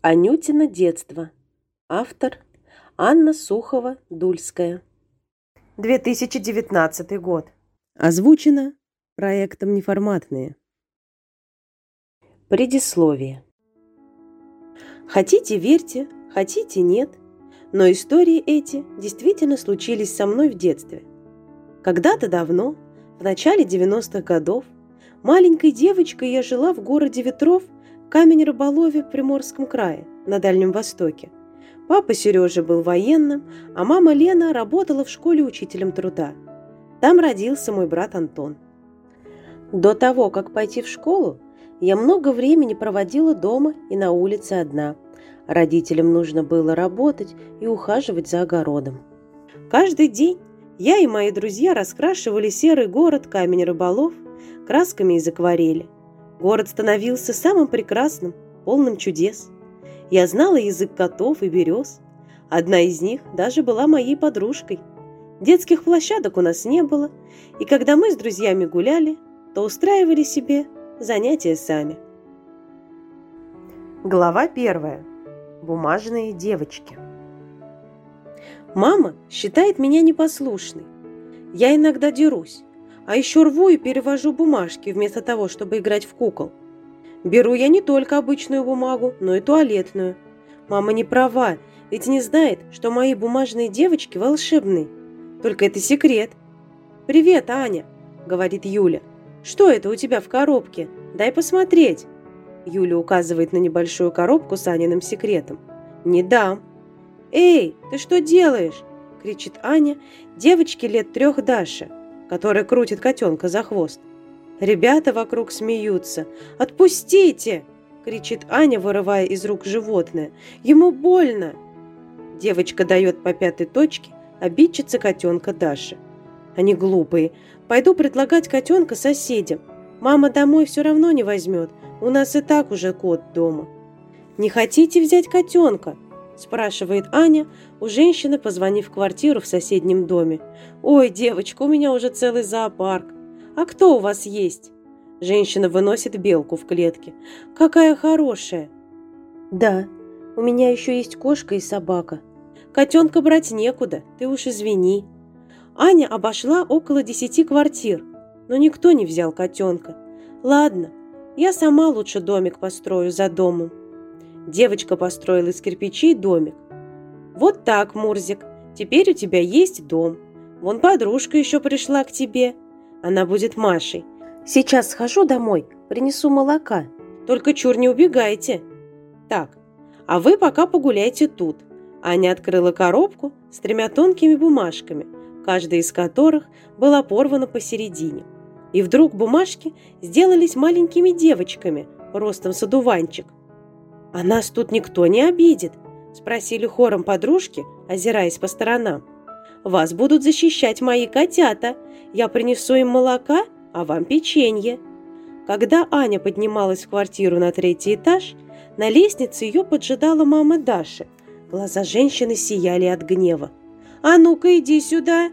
Анютина детство. Автор Анна Сухова-Дульская. 2019 год. Озвучено проектом «Неформатные». Предисловие. Хотите – верьте, хотите – нет, но истории эти действительно случились со мной в детстве. Когда-то давно, в начале 90-х годов, маленькой девочкой я жила в городе Ветров – камень рыболове в Приморском крае, на Дальнем Востоке. Папа Сережа был военным, а мама Лена работала в школе учителем труда. Там родился мой брат Антон. До того, как пойти в школу, я много времени проводила дома и на улице одна. Родителям нужно было работать и ухаживать за огородом. Каждый день я и мои друзья раскрашивали серый город камень рыболов красками из акварели – Город становился самым прекрасным, полным чудес. Я знала язык котов и берез. Одна из них даже была моей подружкой. Детских площадок у нас не было, и когда мы с друзьями гуляли, то устраивали себе занятия сами. Глава первая. Бумажные девочки. Мама считает меня непослушной. Я иногда дерусь, а еще рву и перевожу бумажки вместо того, чтобы играть в кукол. Беру я не только обычную бумагу, но и туалетную. Мама не права, ведь не знает, что мои бумажные девочки волшебные. Только это секрет. «Привет, Аня», — говорит Юля. «Что это у тебя в коробке? Дай посмотреть». Юля указывает на небольшую коробку с Аниным секретом. «Не дам». «Эй, ты что делаешь?» – кричит Аня, девочке лет трех Даша который крутит котенка за хвост. Ребята вокруг смеются. «Отпустите!» – кричит Аня, вырывая из рук животное. «Ему больно!» Девочка дает по пятой точке обидчица котенка Даши. Они глупые. Пойду предлагать котенка соседям. Мама домой все равно не возьмет. У нас и так уже кот дома. «Не хотите взять котенка?» Спрашивает Аня у женщины, позвонив в квартиру в соседнем доме. «Ой, девочка, у меня уже целый зоопарк. А кто у вас есть?» Женщина выносит белку в клетке. «Какая хорошая!» «Да, у меня еще есть кошка и собака. Котенка брать некуда, ты уж извини». Аня обошла около десяти квартир, но никто не взял котенка. «Ладно, я сама лучше домик построю за домом». Девочка построила из кирпичей домик. «Вот так, Мурзик, теперь у тебя есть дом. Вон подружка еще пришла к тебе. Она будет Машей. Сейчас схожу домой, принесу молока. Только чур не убегайте. Так, а вы пока погуляйте тут». Аня открыла коробку с тремя тонкими бумажками, каждая из которых была порвана посередине. И вдруг бумажки сделались маленькими девочками, ростом с одуванчик. «А нас тут никто не обидит?» – спросили хором подружки, озираясь по сторонам. «Вас будут защищать мои котята. Я принесу им молока, а вам печенье». Когда Аня поднималась в квартиру на третий этаж, на лестнице ее поджидала мама Даши. Глаза женщины сияли от гнева. «А ну-ка, иди сюда!»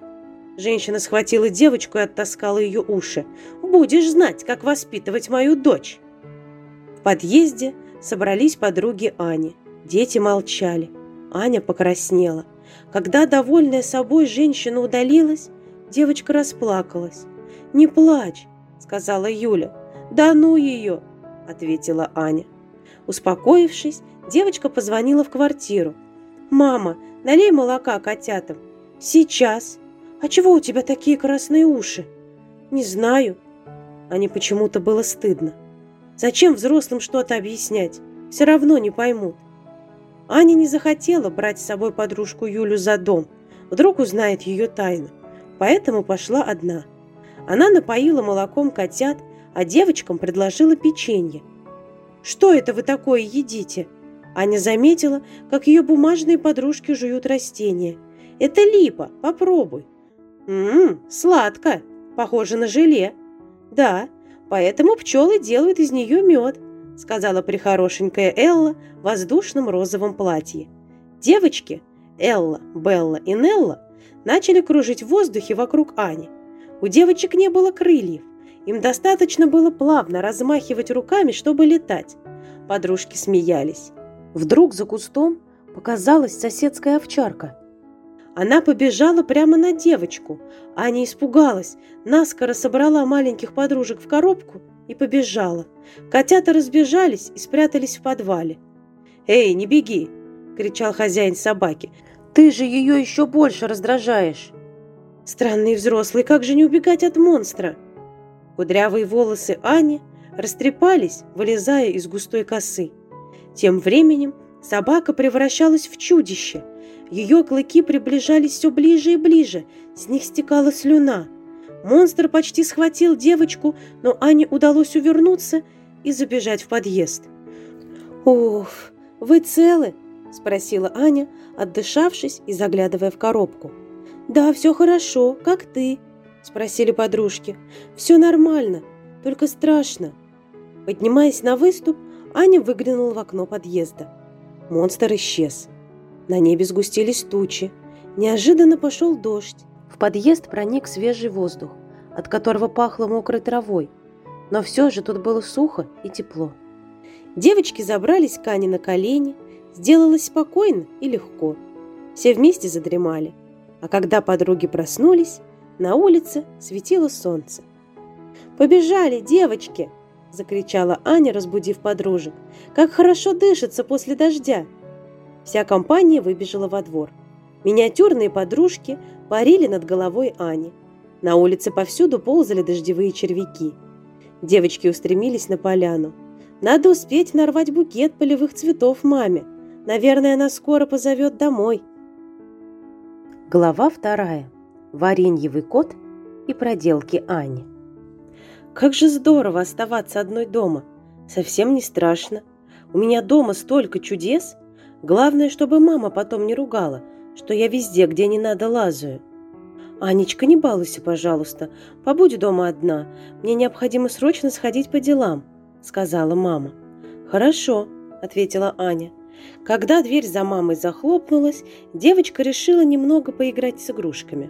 Женщина схватила девочку и оттаскала ее уши. «Будешь знать, как воспитывать мою дочь!» В подъезде собрались подруги Ани. Дети молчали. Аня покраснела. Когда, довольная собой, женщина удалилась, девочка расплакалась. «Не плачь», — сказала Юля. «Да ну ее», — ответила Аня. Успокоившись, девочка позвонила в квартиру. «Мама, налей молока котятам». «Сейчас». «А чего у тебя такие красные уши?» «Не знаю». Ане почему-то было стыдно. Зачем взрослым что-то объяснять? Все равно не поймут. Аня не захотела брать с собой подружку Юлю за дом. Вдруг узнает ее тайну. Поэтому пошла одна. Она напоила молоком котят, а девочкам предложила печенье. «Что это вы такое едите?» Аня заметила, как ее бумажные подружки жуют растения. «Это липа, попробуй». «Ммм, сладко, похоже на желе». «Да, Поэтому пчелы делают из нее мед, сказала прихорошенькая Элла в воздушном розовом платье. Девочки, Элла, Белла и Нелла, начали кружить в воздухе вокруг Ани. У девочек не было крыльев. Им достаточно было плавно размахивать руками, чтобы летать. Подружки смеялись. Вдруг за кустом показалась соседская овчарка. Она побежала прямо на девочку. Аня испугалась, наскоро собрала маленьких подружек в коробку и побежала. Котята разбежались и спрятались в подвале. «Эй, не беги!» – кричал хозяин собаки. «Ты же ее еще больше раздражаешь!» Странный взрослый, как же не убегать от монстра? Кудрявые волосы Ани растрепались, вылезая из густой косы. Тем временем собака превращалась в чудище. Ее клыки приближались все ближе и ближе, с них стекала слюна. Монстр почти схватил девочку, но Ане удалось увернуться и забежать в подъезд. «Уф, вы целы?» – спросила Аня, отдышавшись и заглядывая в коробку. «Да, все хорошо. Как ты?» – спросили подружки. «Все нормально, только страшно». Поднимаясь на выступ, Аня выглянула в окно подъезда. Монстр исчез. На небе сгустились тучи. Неожиданно пошел дождь. В подъезд проник свежий воздух, от которого пахло мокрой травой. Но все же тут было сухо и тепло. Девочки забрались к Ане на колени, сделалось спокойно и легко. Все вместе задремали. А когда подруги проснулись, на улице светило солнце. «Побежали, девочки!» – закричала Аня, разбудив подружек. «Как хорошо дышится после дождя!» Вся компания выбежала во двор. Миниатюрные подружки парили над головой Ани. На улице повсюду ползали дождевые червяки. Девочки устремились на поляну. Надо успеть нарвать букет полевых цветов маме. Наверное, она скоро позовет домой. Глава вторая. Вареньевый кот и проделки Ани. Как же здорово оставаться одной дома. Совсем не страшно. У меня дома столько чудес. Главное, чтобы мама потом не ругала, что я везде, где не надо, лазаю. «Анечка, не балуйся, пожалуйста. Побудь дома одна. Мне необходимо срочно сходить по делам», — сказала мама. «Хорошо», — ответила Аня. Когда дверь за мамой захлопнулась, девочка решила немного поиграть с игрушками.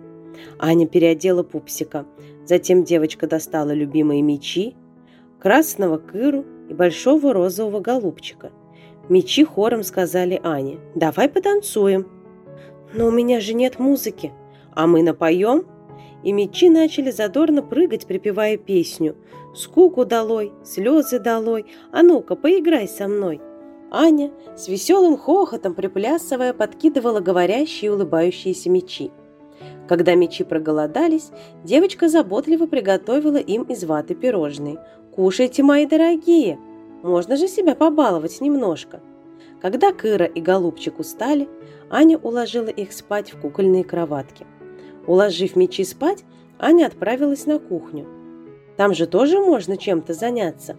Аня переодела пупсика. Затем девочка достала любимые мечи, красного кыру и большого розового голубчика. Мечи хором сказали Ане «Давай потанцуем». «Но у меня же нет музыки, а мы напоем?» И мечи начали задорно прыгать, припевая песню «Скуку долой, слезы долой, а ну-ка, поиграй со мной». Аня с веселым хохотом приплясывая подкидывала говорящие и улыбающиеся мечи. Когда мечи проголодались, девочка заботливо приготовила им из ваты пирожные. «Кушайте, мои дорогие! Можно же себя побаловать немножко!» Когда Кыра и Голубчик устали, Аня уложила их спать в кукольные кроватки. Уложив мечи спать, Аня отправилась на кухню. Там же тоже можно чем-то заняться.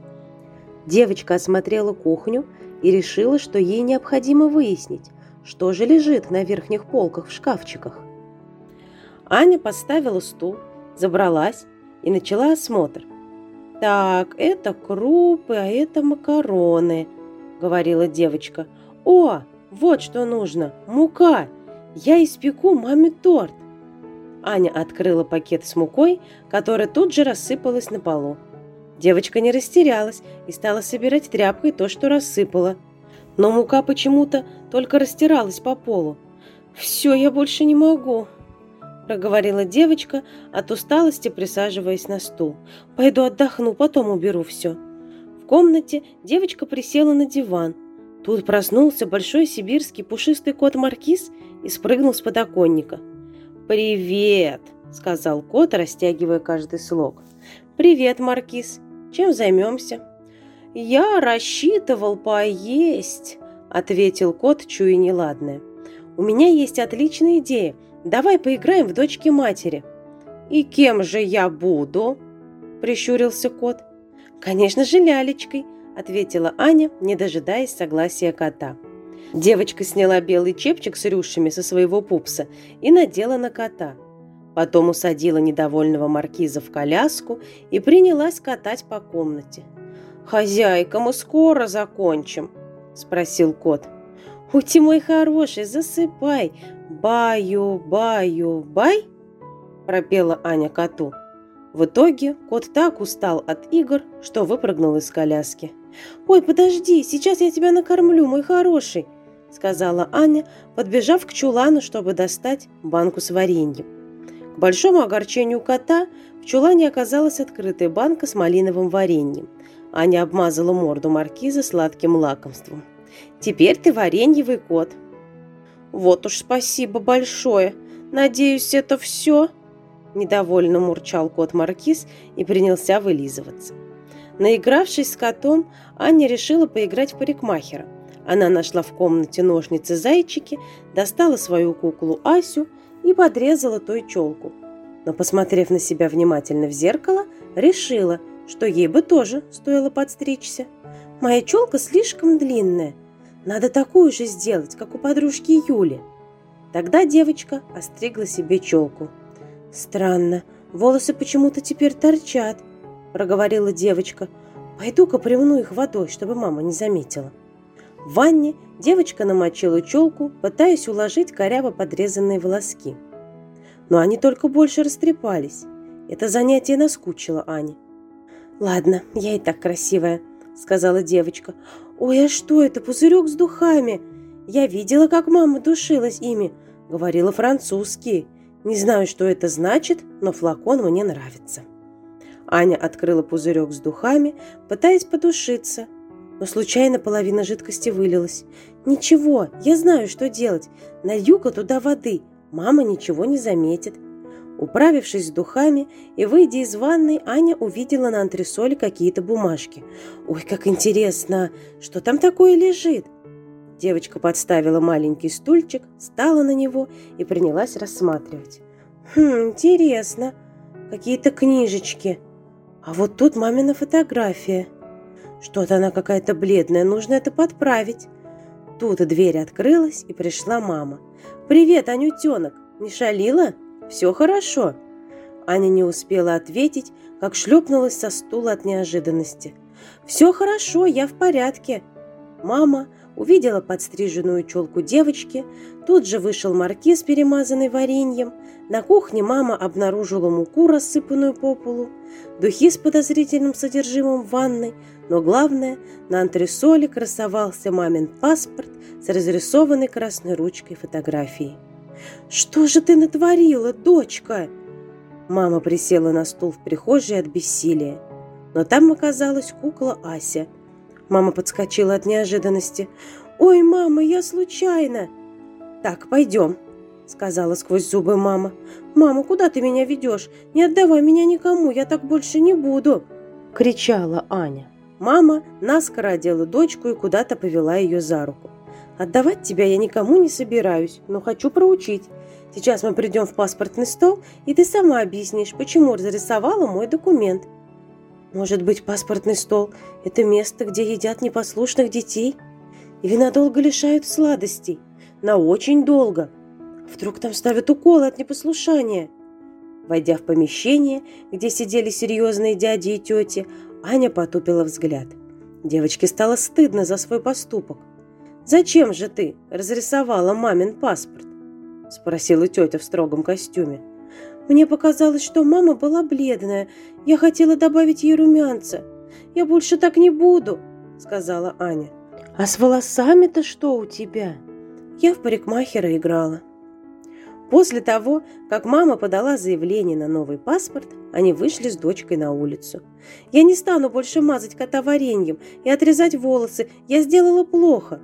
Девочка осмотрела кухню и решила, что ей необходимо выяснить, что же лежит на верхних полках в шкафчиках. Аня поставила стул, забралась и начала осмотр. «Так, это крупы, а это макароны», — говорила девочка. «О, вот что нужно, мука! Я испеку маме торт!» Аня открыла пакет с мукой, которая тут же рассыпалась на полу. Девочка не растерялась и стала собирать тряпкой то, что рассыпала. Но мука почему-то только растиралась по полу. «Все, я больше не могу», – проговорила девочка, от усталости присаживаясь на стул. «Пойду отдохну, потом уберу все». В комнате девочка присела на диван. Тут проснулся большой сибирский пушистый кот Маркиз и спрыгнул с подоконника. «Привет!» – сказал кот, растягивая каждый слог. «Привет, Маркиз!» Чем займемся?» «Я рассчитывал поесть», — ответил кот, чуя неладное. «У меня есть отличная идея. Давай поиграем в дочки матери». «И кем же я буду?» – прищурился кот. «Конечно же, лялечкой», – ответила Аня, не дожидаясь согласия кота. Девочка сняла белый чепчик с рюшами со своего пупса и надела на кота – Потом усадила недовольного маркиза в коляску и принялась катать по комнате. «Хозяйка, мы скоро закончим», – спросил кот. «Ути, мой хороший, засыпай! Баю, баю, бай!» – пропела Аня коту. В итоге кот так устал от игр, что выпрыгнул из коляски. «Ой, подожди, сейчас я тебя накормлю, мой хороший!» сказала Аня, подбежав к чулану, чтобы достать банку с вареньем. К большому огорчению кота в чулане оказалась открытая банка с малиновым вареньем. Аня обмазала морду маркиза сладким лакомством. «Теперь ты вареньевый кот». «Вот уж спасибо большое. Надеюсь, это все?» Недовольно мурчал кот Маркиз и принялся вылизываться. Наигравшись с котом, Аня решила поиграть в парикмахера. Она нашла в комнате ножницы-зайчики, достала свою куклу Асю и подрезала той челку. Но, посмотрев на себя внимательно в зеркало, решила, что ей бы тоже стоило подстричься. «Моя челка слишком длинная. Надо такую же сделать, как у подружки Юли». Тогда девочка остригла себе челку. «Странно, волосы почему-то теперь торчат», – проговорила девочка. «Пойду-ка примну их водой, чтобы мама не заметила». В ванне девочка намочила челку, пытаясь уложить коряво подрезанные волоски. Но они только больше растрепались. Это занятие наскучило Ане. «Ладно, я и так красивая», — сказала девочка. «Ой, а что это, пузырек с духами? Я видела, как мама душилась ими. Говорила французский. Не знаю, что это значит, но флакон мне нравится». Аня открыла пузырек с духами, пытаясь подушиться, но случайно половина жидкости вылилась. «Ничего, я знаю, что делать. Налью-ка туда воды. Мама ничего не заметит». Управившись с духами и выйдя из ванной, Аня увидела на антресоле какие-то бумажки. «Ой, как интересно! Что там такое лежит?» Девочка подставила маленький стульчик, встала на него и принялась рассматривать. «Хм, интересно. Какие-то книжечки. А вот тут мамина фотография. Что-то она какая-то бледная, нужно это подправить. Тут дверь открылась, и пришла мама. «Привет, Анютенок! Не шалила? Все хорошо?» Аня не успела ответить, как шлепнулась со стула от неожиданности. «Все хорошо, я в порядке». Мама увидела подстриженную челку девочки, тут же вышел маркиз, перемазанный вареньем. На кухне мама обнаружила муку, рассыпанную по полу, духи с подозрительным содержимым в ванной, но главное, на антресоле красовался мамин паспорт с разрисованной красной ручкой фотографией. «Что же ты натворила, дочка?» Мама присела на стул в прихожей от бессилия. Но там оказалась кукла Ася. Мама подскочила от неожиданности. «Ой, мама, я случайно!» «Так, пойдем», — сказала сквозь зубы мама. «Мама, куда ты меня ведешь? Не отдавай меня никому, я так больше не буду!» — кричала Аня. Мама наскоро одела дочку и куда-то повела ее за руку. «Отдавать тебя я никому не собираюсь, но хочу проучить. Сейчас мы придем в паспортный стол, и ты сама объяснишь, почему разрисовала мой документ». «Может быть, паспортный стол – это место, где едят непослушных детей? Или надолго лишают сладостей? На очень долго? Вдруг там ставят уколы от непослушания?» Войдя в помещение, где сидели серьезные дяди и тети, Аня потупила взгляд. Девочке стало стыдно за свой поступок. «Зачем же ты разрисовала мамин паспорт?» – спросила тетя в строгом костюме. «Мне показалось, что мама была бледная. Я хотела добавить ей румянца. Я больше так не буду», – сказала Аня. «А с волосами-то что у тебя?» Я в парикмахера играла. После того, как мама подала заявление на новый паспорт, они вышли с дочкой на улицу. «Я не стану больше мазать кота вареньем и отрезать волосы. Я сделала плохо».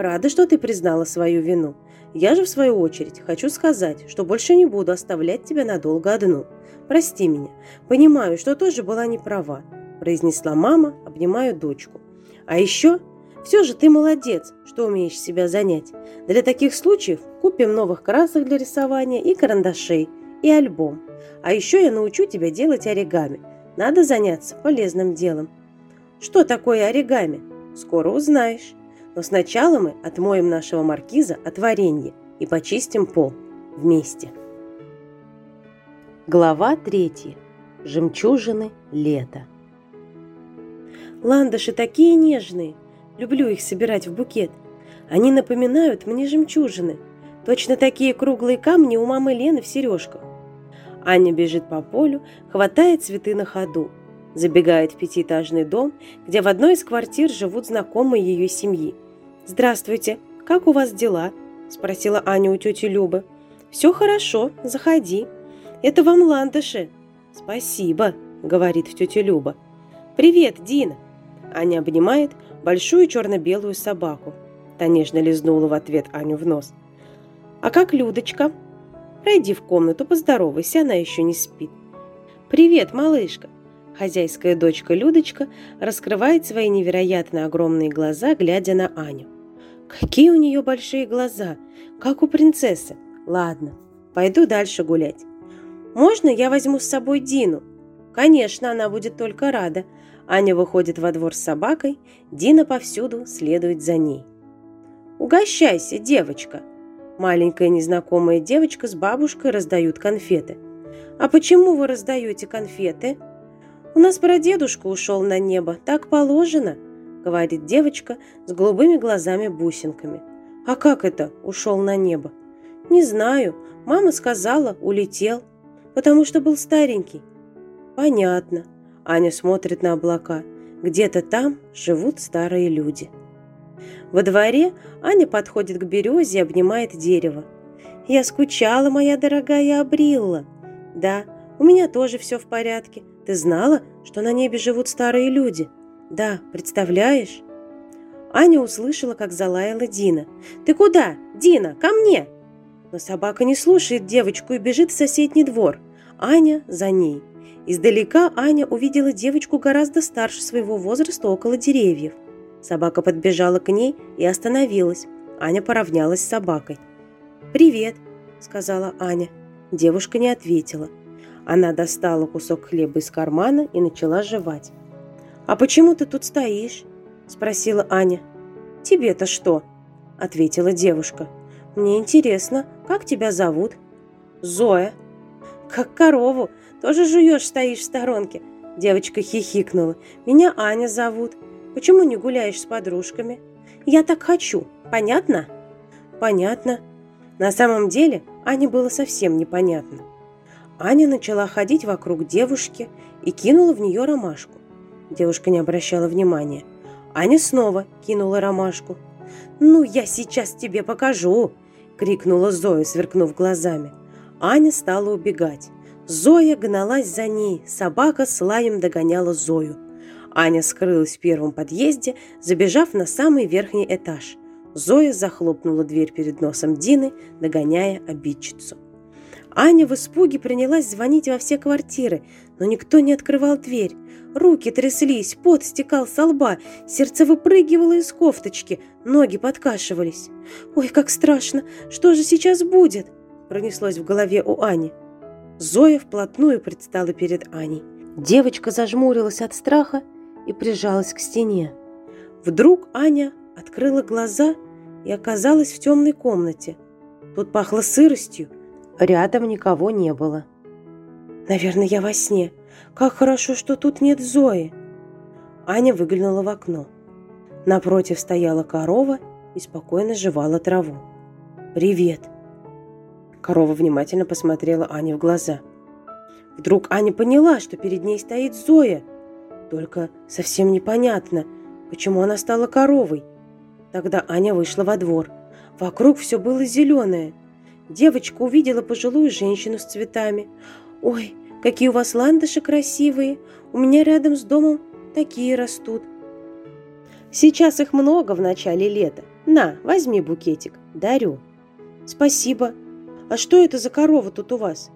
«Рада, что ты признала свою вину. Я же, в свою очередь, хочу сказать, что больше не буду оставлять тебя надолго одну. Прости меня. Понимаю, что тоже была не права», – произнесла мама, обнимая дочку. «А еще все же ты молодец, что умеешь себя занять. Для таких случаев купим новых красок для рисования и карандашей, и альбом. А еще я научу тебя делать оригами. Надо заняться полезным делом. Что такое оригами? Скоро узнаешь. Но сначала мы отмоем нашего маркиза от варенья и почистим пол вместе. Глава третья. Жемчужины лета. Ландыши такие нежные, Люблю их собирать в букет. Они напоминают мне жемчужины. Точно такие круглые камни у мамы Лены в сережках. Аня бежит по полю, хватает цветы на ходу. Забегает в пятиэтажный дом, где в одной из квартир живут знакомые ее семьи. «Здравствуйте, как у вас дела?» – спросила Аня у тети Любы. «Все хорошо, заходи. Это вам ландыши». «Спасибо», – говорит тетя Люба. «Привет, Дина!» Аня обнимает большую черно-белую собаку. Та нежно лизнула в ответ Аню в нос. «А как Людочка?» «Пройди в комнату, поздоровайся, она еще не спит». «Привет, малышка!» Хозяйская дочка Людочка раскрывает свои невероятно огромные глаза, глядя на Аню. Какие у нее большие глаза, как у принцессы. Ладно, пойду дальше гулять. Можно я возьму с собой Дину? Конечно, она будет только рада. Аня выходит во двор с собакой, Дина повсюду следует за ней. «Угощайся, девочка!» Маленькая незнакомая девочка с бабушкой раздают конфеты. «А почему вы раздаете конфеты?» «У нас прадедушка ушел на небо, так положено», — говорит девочка с голубыми глазами-бусинками. «А как это ушел на небо?» «Не знаю. Мама сказала, улетел, потому что был старенький». «Понятно». Аня смотрит на облака. Где-то там живут старые люди. Во дворе Аня подходит к березе и обнимает дерево. «Я скучала, моя дорогая Абрилла». «Да, у меня тоже все в порядке. Ты знала, что на небе живут старые люди? Да, представляешь? Аня услышала, как залаяла Дина. «Ты куда? Дина, ко мне!» Но собака не слушает девочку и бежит в соседний двор. Аня за ней. Издалека Аня увидела девочку гораздо старше своего возраста около деревьев. Собака подбежала к ней и остановилась. Аня поравнялась с собакой. «Привет», — сказала Аня. Девушка не ответила. Она достала кусок хлеба из кармана и начала жевать. «А почему ты тут стоишь?» – спросила Аня. «Тебе-то что?» – ответила девушка. «Мне интересно, как тебя зовут?» «Зоя». «Как корову, тоже жуешь, стоишь в сторонке?» Девочка хихикнула. «Меня Аня зовут. Почему не гуляешь с подружками?» «Я так хочу. Понятно?» «Понятно». На самом деле Ане было совсем непонятно. Аня начала ходить вокруг девушки и кинула в нее ромашку. Девушка не обращала внимания. Аня снова кинула ромашку. «Ну, я сейчас тебе покажу!» – крикнула Зоя, сверкнув глазами. Аня стала убегать. Зоя гналась за ней, собака с лаем догоняла Зою. Аня скрылась в первом подъезде, забежав на самый верхний этаж. Зоя захлопнула дверь перед носом Дины, догоняя обидчицу. Аня в испуге принялась звонить во все квартиры, но никто не открывал дверь. Руки тряслись, пот стекал со лба, сердце выпрыгивало из кофточки, ноги подкашивались. «Ой, как страшно! Что же сейчас будет?» пронеслось в голове у Ани. Зоя вплотную предстала перед Аней. Девочка зажмурилась от страха и прижалась к стене. Вдруг Аня открыла глаза и оказалась в темной комнате. Тут пахло сыростью, Рядом никого не было. «Наверное, я во сне. Как хорошо, что тут нет Зои!» Аня выглянула в окно. Напротив стояла корова и спокойно жевала траву. «Привет!» Корова внимательно посмотрела Ане в глаза. Вдруг Аня поняла, что перед ней стоит Зоя. Только совсем непонятно, почему она стала коровой. Тогда Аня вышла во двор. Вокруг все было зеленое. Девочка увидела пожилую женщину с цветами. «Ой, какие у вас ландыши красивые! У меня рядом с домом такие растут!» «Сейчас их много в начале лета. На, возьми букетик, дарю». «Спасибо. А что это за корова тут у вас?»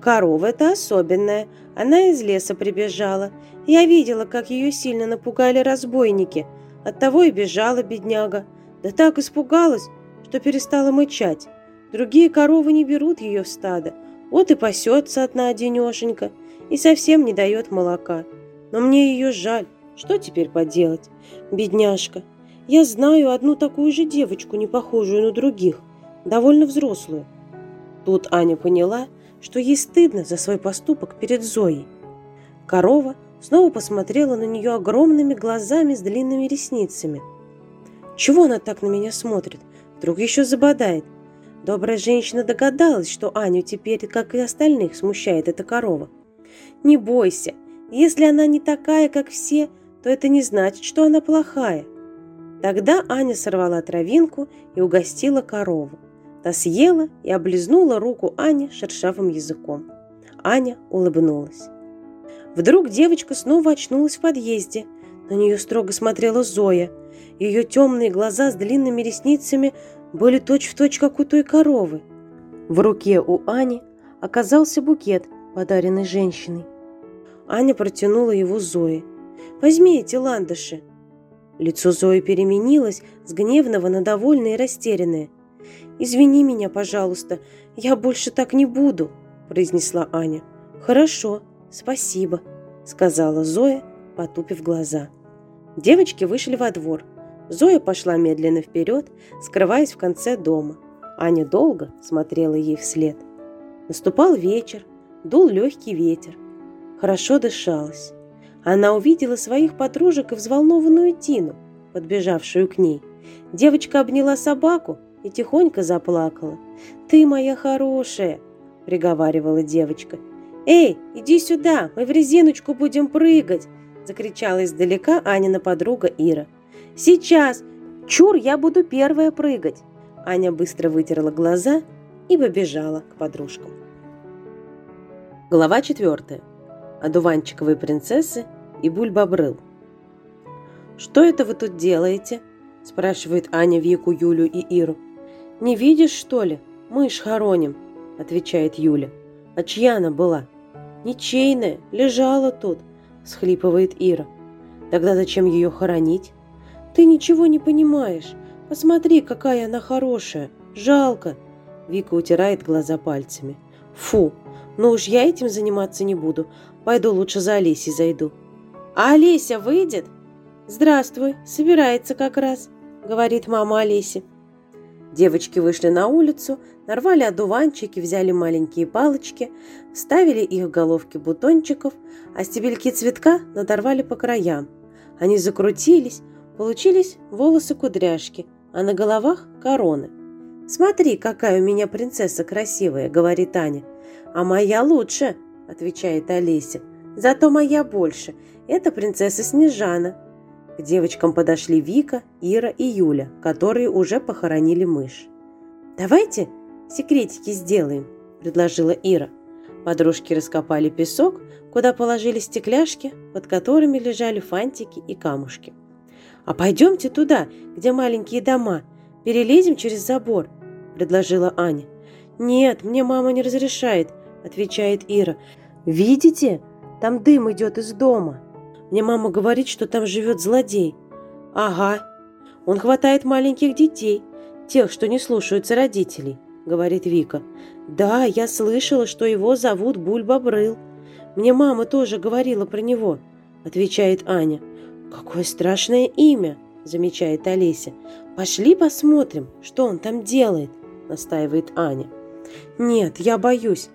«Корова это особенная. Она из леса прибежала. Я видела, как ее сильно напугали разбойники. Оттого и бежала бедняга. Да так испугалась, что перестала мычать. Другие коровы не берут ее в стадо, вот и пасется одна одинешенька и совсем не дает молока. Но мне ее жаль, что теперь поделать? Бедняжка, я знаю одну такую же девочку, не похожую на других, довольно взрослую. Тут Аня поняла, что ей стыдно за свой поступок перед Зоей. Корова снова посмотрела на нее огромными глазами с длинными ресницами. Чего она так на меня смотрит? Вдруг еще забодает. Добрая женщина догадалась, что Аню теперь, как и остальных, смущает эта корова. «Не бойся, если она не такая, как все, то это не значит, что она плохая». Тогда Аня сорвала травинку и угостила корову. Та съела и облизнула руку Ани шершавым языком. Аня улыбнулась. Вдруг девочка снова очнулась в подъезде. На нее строго смотрела Зоя. Ее темные глаза с длинными ресницами были точь-в-точь, точь, как у той коровы. В руке у Ани оказался букет, подаренный женщиной. Аня протянула его Зое. «Возьми эти ландыши». Лицо Зои переменилось с гневного на довольное и растерянное. «Извини меня, пожалуйста, я больше так не буду», – произнесла Аня. «Хорошо, спасибо», – сказала Зоя, потупив глаза. Девочки вышли во двор. Зоя пошла медленно вперед, скрываясь в конце дома. Аня долго смотрела ей вслед. Наступал вечер, дул легкий ветер. Хорошо дышалось. Она увидела своих подружек и взволнованную Тину, подбежавшую к ней. Девочка обняла собаку и тихонько заплакала. «Ты моя хорошая!» – приговаривала девочка. «Эй, иди сюда, мы в резиночку будем прыгать!» – закричала издалека Анина подруга Ира. «Сейчас! Чур, я буду первая прыгать!» Аня быстро вытерла глаза и побежала к подружкам. Глава четвертая одуванчиковой принцессы и Бульбобрыл. «Что это вы тут делаете?» – спрашивает Аня Вику, Юлю и Иру. «Не видишь, что ли? Мышь хороним», – отвечает Юля. «А чья она была?» «Ничейная, лежала тут», – схлипывает Ира. «Тогда зачем ее хоронить?» «Ты ничего не понимаешь. Посмотри, какая она хорошая. Жалко». Вика утирает глаза пальцами. «Фу, ну уж я этим заниматься не буду. Пойду лучше за Олесей зайду. А Олеся выйдет? Здравствуй, собирается как раз, говорит мама Олеси. Девочки вышли на улицу, нарвали одуванчики, взяли маленькие палочки, вставили их в головки бутончиков, а стебельки цветка надорвали по краям. Они закрутились, получились волосы-кудряшки, а на головах короны. «Смотри, какая у меня принцесса красивая», — говорит Аня. «А моя лучше», – отвечает Олеся. «Зато моя больше. Это принцесса Снежана». К девочкам подошли Вика, Ира и Юля, которые уже похоронили мышь. «Давайте секретики сделаем», – предложила Ира. Подружки раскопали песок, куда положили стекляшки, под которыми лежали фантики и камушки. «А пойдемте туда, где маленькие дома, перелезем через забор», – предложила Аня. «Нет, мне мама не разрешает», отвечает Ира. «Видите? Там дым идет из дома. Мне мама говорит, что там живет злодей». «Ага. Он хватает маленьких детей, тех, что не слушаются родителей», — говорит Вика. «Да, я слышала, что его зовут Бульбобрыл. Мне мама тоже говорила про него», — отвечает Аня. «Какое страшное имя!» — замечает Олеся. «Пошли посмотрим, что он там делает», — настаивает Аня. «Нет, я боюсь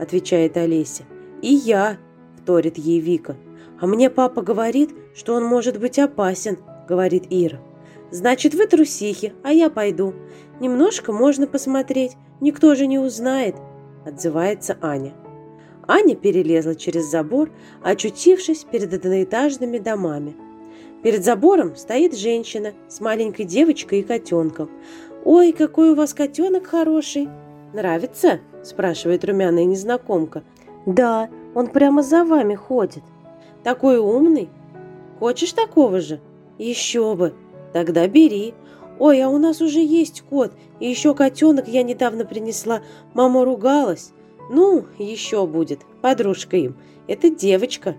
отвечает Олеся. «И я», – вторит ей Вика. «А мне папа говорит, что он может быть опасен», – говорит Ира. «Значит, вы трусихи, а я пойду. Немножко можно посмотреть, никто же не узнает», – отзывается Аня. Аня перелезла через забор, очутившись перед одноэтажными домами. Перед забором стоит женщина с маленькой девочкой и котенком. «Ой, какой у вас котенок хороший!» «Нравится?» – спрашивает румяная незнакомка. «Да, он прямо за вами ходит». «Такой умный? Хочешь такого же?» «Еще бы! Тогда бери. Ой, а у нас уже есть кот, и еще котенок я недавно принесла. Мама ругалась. Ну, еще будет, подружка им. Это девочка».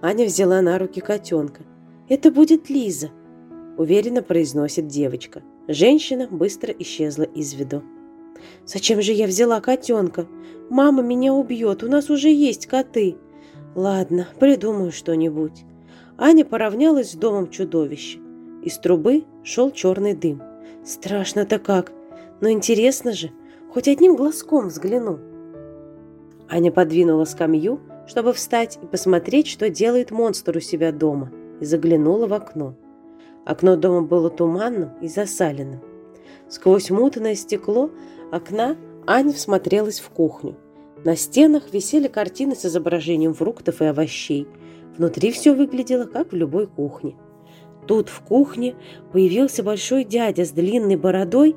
Аня взяла на руки котенка. «Это будет Лиза», – уверенно произносит девочка. Женщина быстро исчезла из виду. Зачем же я взяла котенка? Мама меня убьет, у нас уже есть коты. Ладно, придумаю что-нибудь. Аня поравнялась с домом чудовища. Из трубы шел черный дым. Страшно-то как, но интересно же, хоть одним глазком взгляну. Аня подвинула скамью, чтобы встать и посмотреть, что делает монстр у себя дома, и заглянула в окно. Окно дома было туманным и засаленным. Сквозь мутное стекло окна Аня всмотрелась в кухню. На стенах висели картины с изображением фруктов и овощей. Внутри все выглядело, как в любой кухне. Тут в кухне появился большой дядя с длинной бородой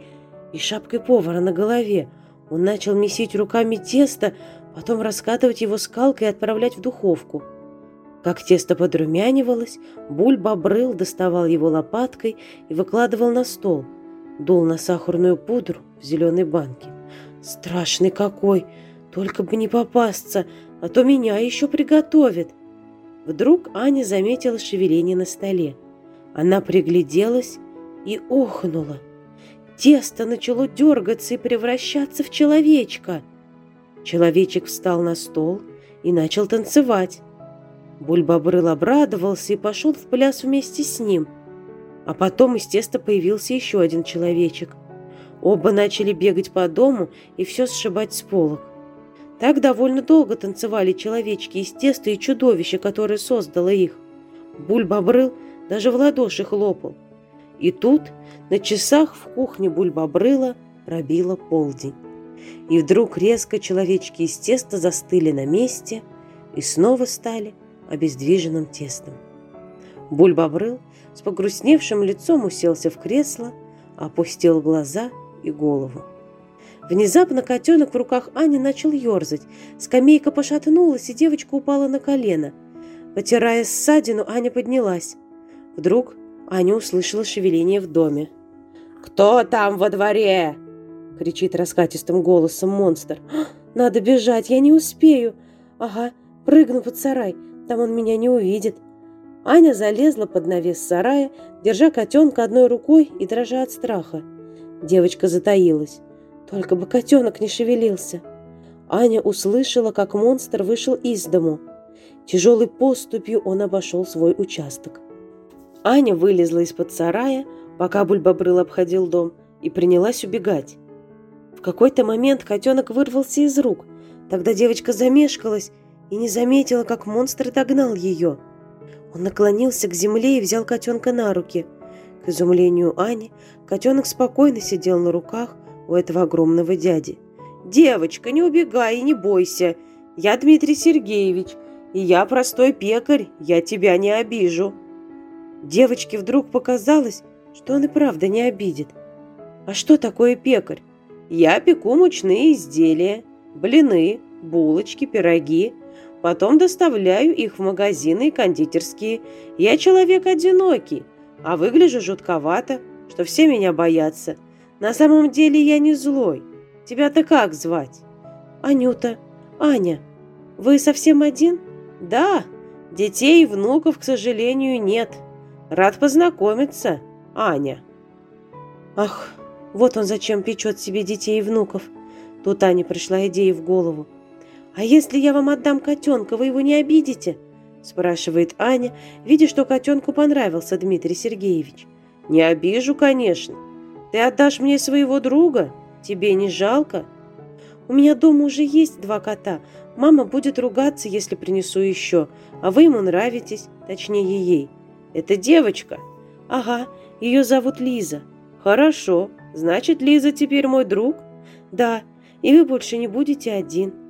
и шапкой повара на голове. Он начал месить руками тесто, потом раскатывать его скалкой и отправлять в духовку. Как тесто подрумянивалось, Буль-бобрыл доставал его лопаткой и выкладывал на стол. Дул на сахарную пудру в зеленой банке. Страшный какой! Только бы не попасться, а то меня еще приготовят. Вдруг Аня заметила шевеление на столе. Она пригляделась и охнула. Тесто начало дергаться и превращаться в человечка. Человечек встал на стол и начал танцевать. Бульбобрыл обрадовался и пошел в пляс вместе с ним. А потом из теста появился еще один человечек. Оба начали бегать по дому и все сшибать с полок. Так довольно долго танцевали человечки из теста и чудовища, которое создало их. Буль-бобрыл даже в ладоши хлопал. И тут на часах в кухне Буль-бобрыла пробило полдень. И вдруг резко человечки из теста застыли на месте и снова стали обездвиженным тестом. Буль-бобрыл с погрустневшим лицом уселся в кресло, опустил глаза и голову. Внезапно котенок в руках Ани начал ерзать. Скамейка пошатнулась, и девочка упала на колено. Потирая ссадину, Аня поднялась. Вдруг Аня услышала шевеление в доме. «Кто там во дворе?» — кричит раскатистым голосом монстр. «Надо бежать, я не успею!» «Ага, прыгну под сарай, там он меня не увидит!» Аня залезла под навес сарая, держа котенка одной рукой и дрожа от страха. Девочка затаилась. Только бы котенок не шевелился. Аня услышала, как монстр вышел из дому. Тяжелой поступью он обошел свой участок. Аня вылезла из-под сарая, пока Бульбобрыл обходил дом, и принялась убегать. В какой-то момент котенок вырвался из рук. Тогда девочка замешкалась и не заметила, как монстр догнал ее. Он наклонился к земле и взял котенка на руки – к изумлению Ани, котенок спокойно сидел на руках у этого огромного дяди. «Девочка, не убегай и не бойся. Я Дмитрий Сергеевич, и я простой пекарь, я тебя не обижу». Девочке вдруг показалось, что он и правда не обидит. «А что такое пекарь?» «Я пеку мучные изделия, блины, булочки, пироги, потом доставляю их в магазины и кондитерские. Я человек одинокий, а выгляжу жутковато, что все меня боятся. На самом деле я не злой. Тебя-то как звать? Анюта. Аня. Вы совсем один? Да. Детей и внуков, к сожалению, нет. Рад познакомиться, Аня. Ах, вот он зачем печет себе детей и внуков. Тут Ане пришла идея в голову. А если я вам отдам котенка, вы его не обидите? спрашивает Аня, видя, что котенку понравился Дмитрий Сергеевич. «Не обижу, конечно. Ты отдашь мне своего друга? Тебе не жалко?» «У меня дома уже есть два кота. Мама будет ругаться, если принесу еще, а вы ему нравитесь, точнее ей. Это девочка?» «Ага, ее зовут Лиза». «Хорошо, значит, Лиза теперь мой друг?» «Да, и вы больше не будете один».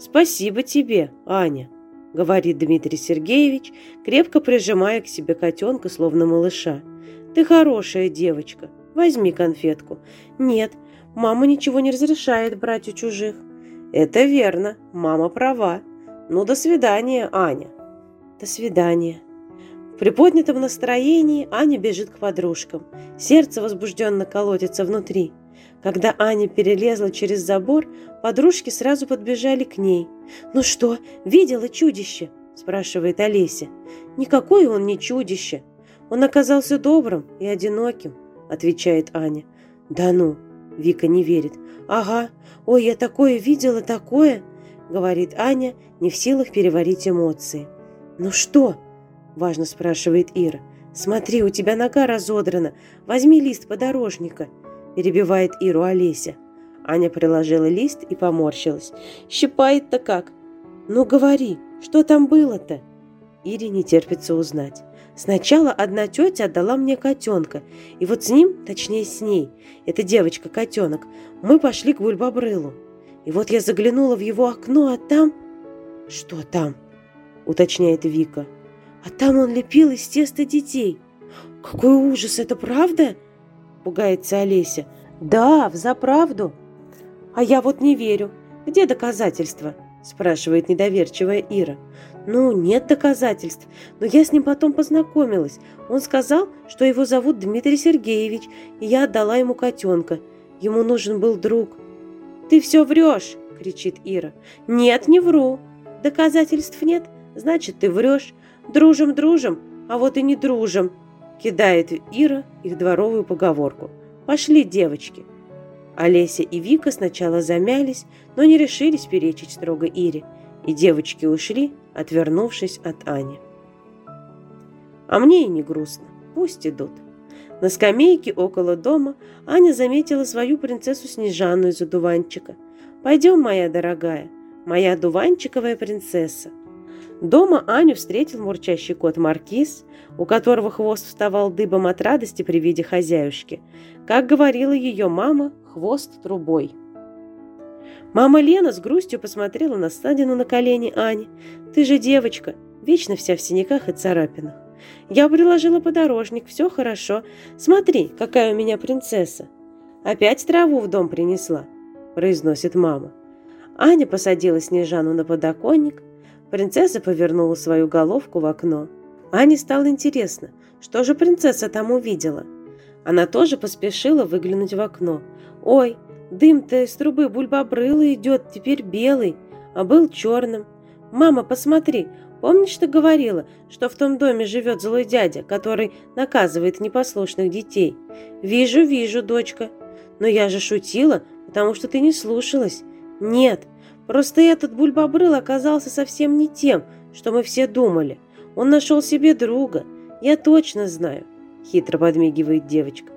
«Спасибо тебе, Аня». — говорит Дмитрий Сергеевич, крепко прижимая к себе котенка, словно малыша. «Ты хорошая девочка. Возьми конфетку». «Нет, мама ничего не разрешает брать у чужих». «Это верно. Мама права. Ну, до свидания, Аня». «До свидания». В приподнятом настроении Аня бежит к подружкам. Сердце возбужденно колотится внутри. Когда Аня перелезла через забор, подружки сразу подбежали к ней. «Ну что, видела чудище?» – спрашивает Олеся. «Никакое он не чудище. Он оказался добрым и одиноким», – отвечает Аня. «Да ну!» – Вика не верит. «Ага, ой, я такое видела, такое!» – говорит Аня, не в силах переварить эмоции. «Ну что?» – важно спрашивает Ира. «Смотри, у тебя нога разодрана. Возьми лист подорожника» перебивает Иру Олеся. Аня приложила лист и поморщилась. «Щипает-то как?» «Ну говори, что там было-то?» Ире не терпится узнать. Сначала одна тетя отдала мне котенка, и вот с ним, точнее с ней, эта девочка-котенок, мы пошли к Бульбобрылу. И вот я заглянула в его окно, а там... Что там? Уточняет Вика. А там он лепил из теста детей. Какой ужас, это правда? Пугается Олеся. Да, в заправду. А я вот не верю. Где доказательства? Спрашивает недоверчивая Ира. Ну, нет доказательств, но я с ним потом познакомилась. Он сказал, что его зовут Дмитрий Сергеевич, и я отдала ему котенка. Ему нужен был друг. «Ты все врешь!» – кричит Ира. «Нет, не вру. Доказательств нет, значит, ты врешь. Дружим, дружим, а вот и не дружим!» – кидает Ира их дворовую поговорку. «Пошли, девочки!» Олеся и Вика сначала замялись, но не решились перечить строго Ире, и девочки ушли, отвернувшись от Ани. А мне и не грустно, пусть идут. На скамейке около дома Аня заметила свою принцессу Снежану из одуванчика. «Пойдем, моя дорогая, моя дуванчиковая принцесса». Дома Аню встретил мурчащий кот Маркиз, у которого хвост вставал дыбом от радости при виде хозяюшки. Как говорила ее мама, хвост трубой. Мама Лена с грустью посмотрела на ссадину на колени Ани. «Ты же девочка, вечно вся в синяках и царапинах. Я приложила подорожник, все хорошо. Смотри, какая у меня принцесса. Опять траву в дом принесла», – произносит мама. Аня посадила Снежану на подоконник. Принцесса повернула свою головку в окно. Ане стало интересно, что же принцесса там увидела. Она тоже поспешила выглянуть в окно. «Ой, Дым-то из трубы бульбобрыла идет, теперь белый, а был черным. Мама, посмотри, помнишь, ты говорила, что в том доме живет злой дядя, который наказывает непослушных детей? Вижу, вижу, дочка. Но я же шутила, потому что ты не слушалась. Нет, просто этот бульбобрыл оказался совсем не тем, что мы все думали. Он нашел себе друга, я точно знаю, хитро подмигивает девочка.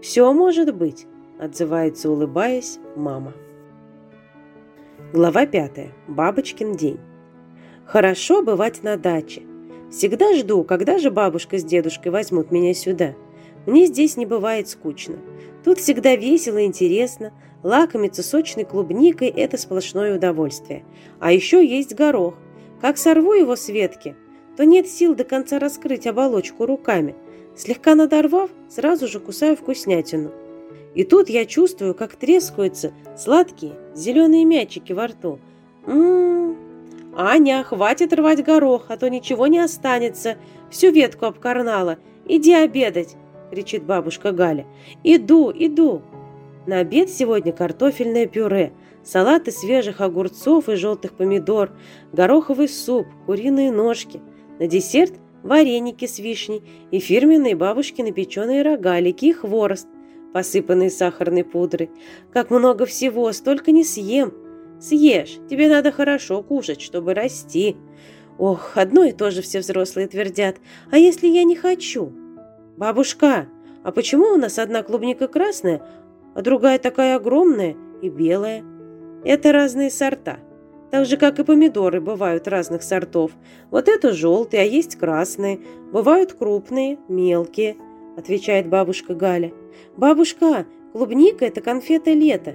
Все может быть отзывается, улыбаясь, мама. Глава пятая. Бабочкин день. Хорошо бывать на даче. Всегда жду, когда же бабушка с дедушкой возьмут меня сюда. Мне здесь не бывает скучно. Тут всегда весело и интересно. Лакомиться сочной клубникой – это сплошное удовольствие. А еще есть горох. Как сорву его с ветки, то нет сил до конца раскрыть оболочку руками. Слегка надорвав, сразу же кусаю вкуснятину. И тут я чувствую, как трескаются сладкие зеленые мячики во рту. Ммм, Аня, хватит рвать горох, а то ничего не останется. Всю ветку обкарнала. Иди обедать, кричит бабушка Галя. Иду, иду. На обед сегодня картофельное пюре, салат из свежих огурцов и желтых помидор, гороховый суп, куриные ножки. На десерт вареники с вишней и фирменные бабушкины печеные рогалики и хворост – посыпанный сахарной пудрой. Как много всего, столько не съем. Съешь, тебе надо хорошо кушать, чтобы расти. Ох, одно и то же все взрослые твердят. А если я не хочу? Бабушка, а почему у нас одна клубника красная, а другая такая огромная и белая? Это разные сорта. Так же, как и помидоры бывают разных сортов. Вот это желтые, а есть красные. Бывают крупные, мелкие, отвечает бабушка Галя. «Бабушка, клубника – это конфета лета».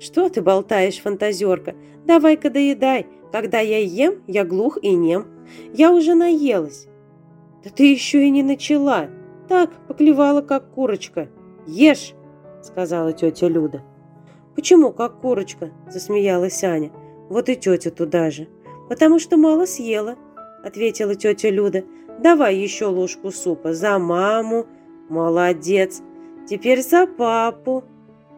«Что ты болтаешь, фантазерка? Давай-ка доедай. Когда я ем, я глух и нем. Я уже наелась». «Да ты еще и не начала. Так, поклевала, как курочка. Ешь!» – сказала тетя Люда. «Почему как курочка?» – засмеялась Аня. «Вот и тетя туда же». «Потому что мало съела», – ответила тетя Люда. «Давай еще ложку супа за маму». «Молодец! Теперь за папу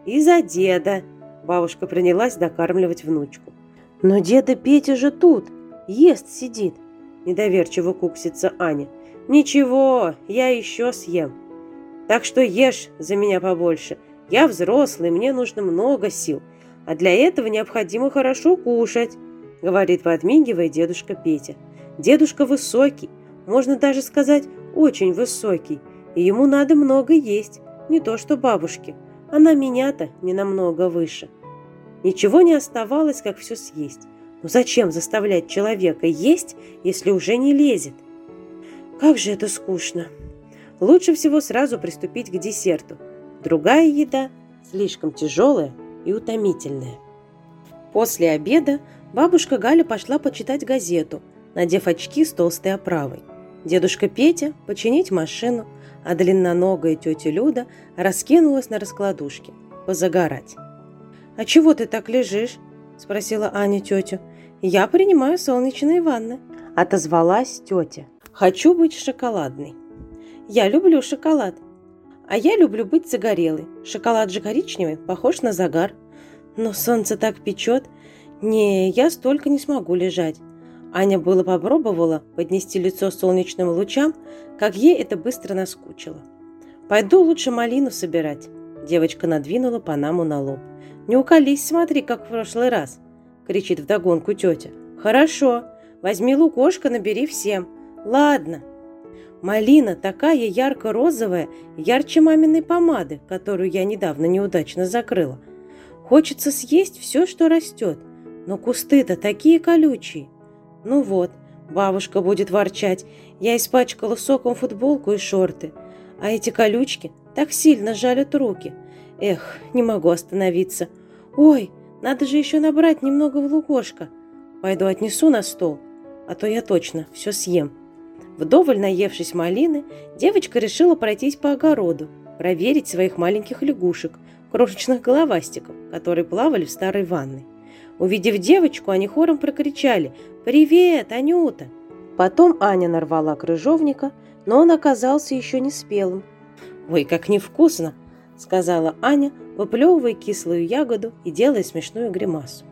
и за деда. Бабушка принялась докармливать внучку. Но деда Петя же тут, ест сидит. Недоверчиво куксится Аня. Ничего, я еще съем. Так что ешь за меня побольше. Я взрослый, мне нужно много сил. А для этого необходимо хорошо кушать, говорит, подмигивая дедушка Петя. Дедушка высокий, можно даже сказать, очень высокий, и ему надо много есть. Не то что бабушке. Она меня-то не намного выше. Ничего не оставалось, как все съесть. Но зачем заставлять человека есть, если уже не лезет? Как же это скучно. Лучше всего сразу приступить к десерту. Другая еда слишком тяжелая и утомительная. После обеда бабушка Галя пошла почитать газету, надев очки с толстой оправой. Дедушка Петя починить машину, а длинноногая тетя Люда раскинулась на раскладушке, позагорать. «А чего ты так лежишь?» – спросила Аня тетю. «Я принимаю солнечные ванны», – отозвалась тетя. Хочу быть шоколадной. Я люблю шоколад. А я люблю быть загорелой. Шоколад же коричневый, похож на загар. Но солнце так печет. Не, я столько не смогу лежать. Аня было попробовала поднести лицо солнечным лучам, как ей это быстро наскучило. «Пойду лучше малину собирать», – девочка надвинула панаму на лоб. «Не уколись, смотри, как в прошлый раз», – кричит вдогонку тетя. «Хорошо, возьми лукошко, набери всем. Ладно. Малина такая ярко-розовая, ярче маминой помады, которую я недавно неудачно закрыла. Хочется съесть все, что растет, но кусты-то такие колючие. Ну вот, бабушка будет ворчать, я испачкала соком футболку и шорты, а эти колючки так сильно жалят руки. Эх, не могу остановиться. Ой, надо же еще набрать немного в лукошко. Пойду отнесу на стол, а то я точно все съем. Вдоволь наевшись малины, девочка решила пройтись по огороду, проверить своих маленьких лягушек, крошечных головастиков, которые плавали в старой ванной. Увидев девочку, они хором прокричали «Привет, Анюта!». Потом Аня нарвала крыжовника, но он оказался еще не спелым. «Ой, как невкусно!» – сказала Аня, выплевывая кислую ягоду и делая смешную гримасу.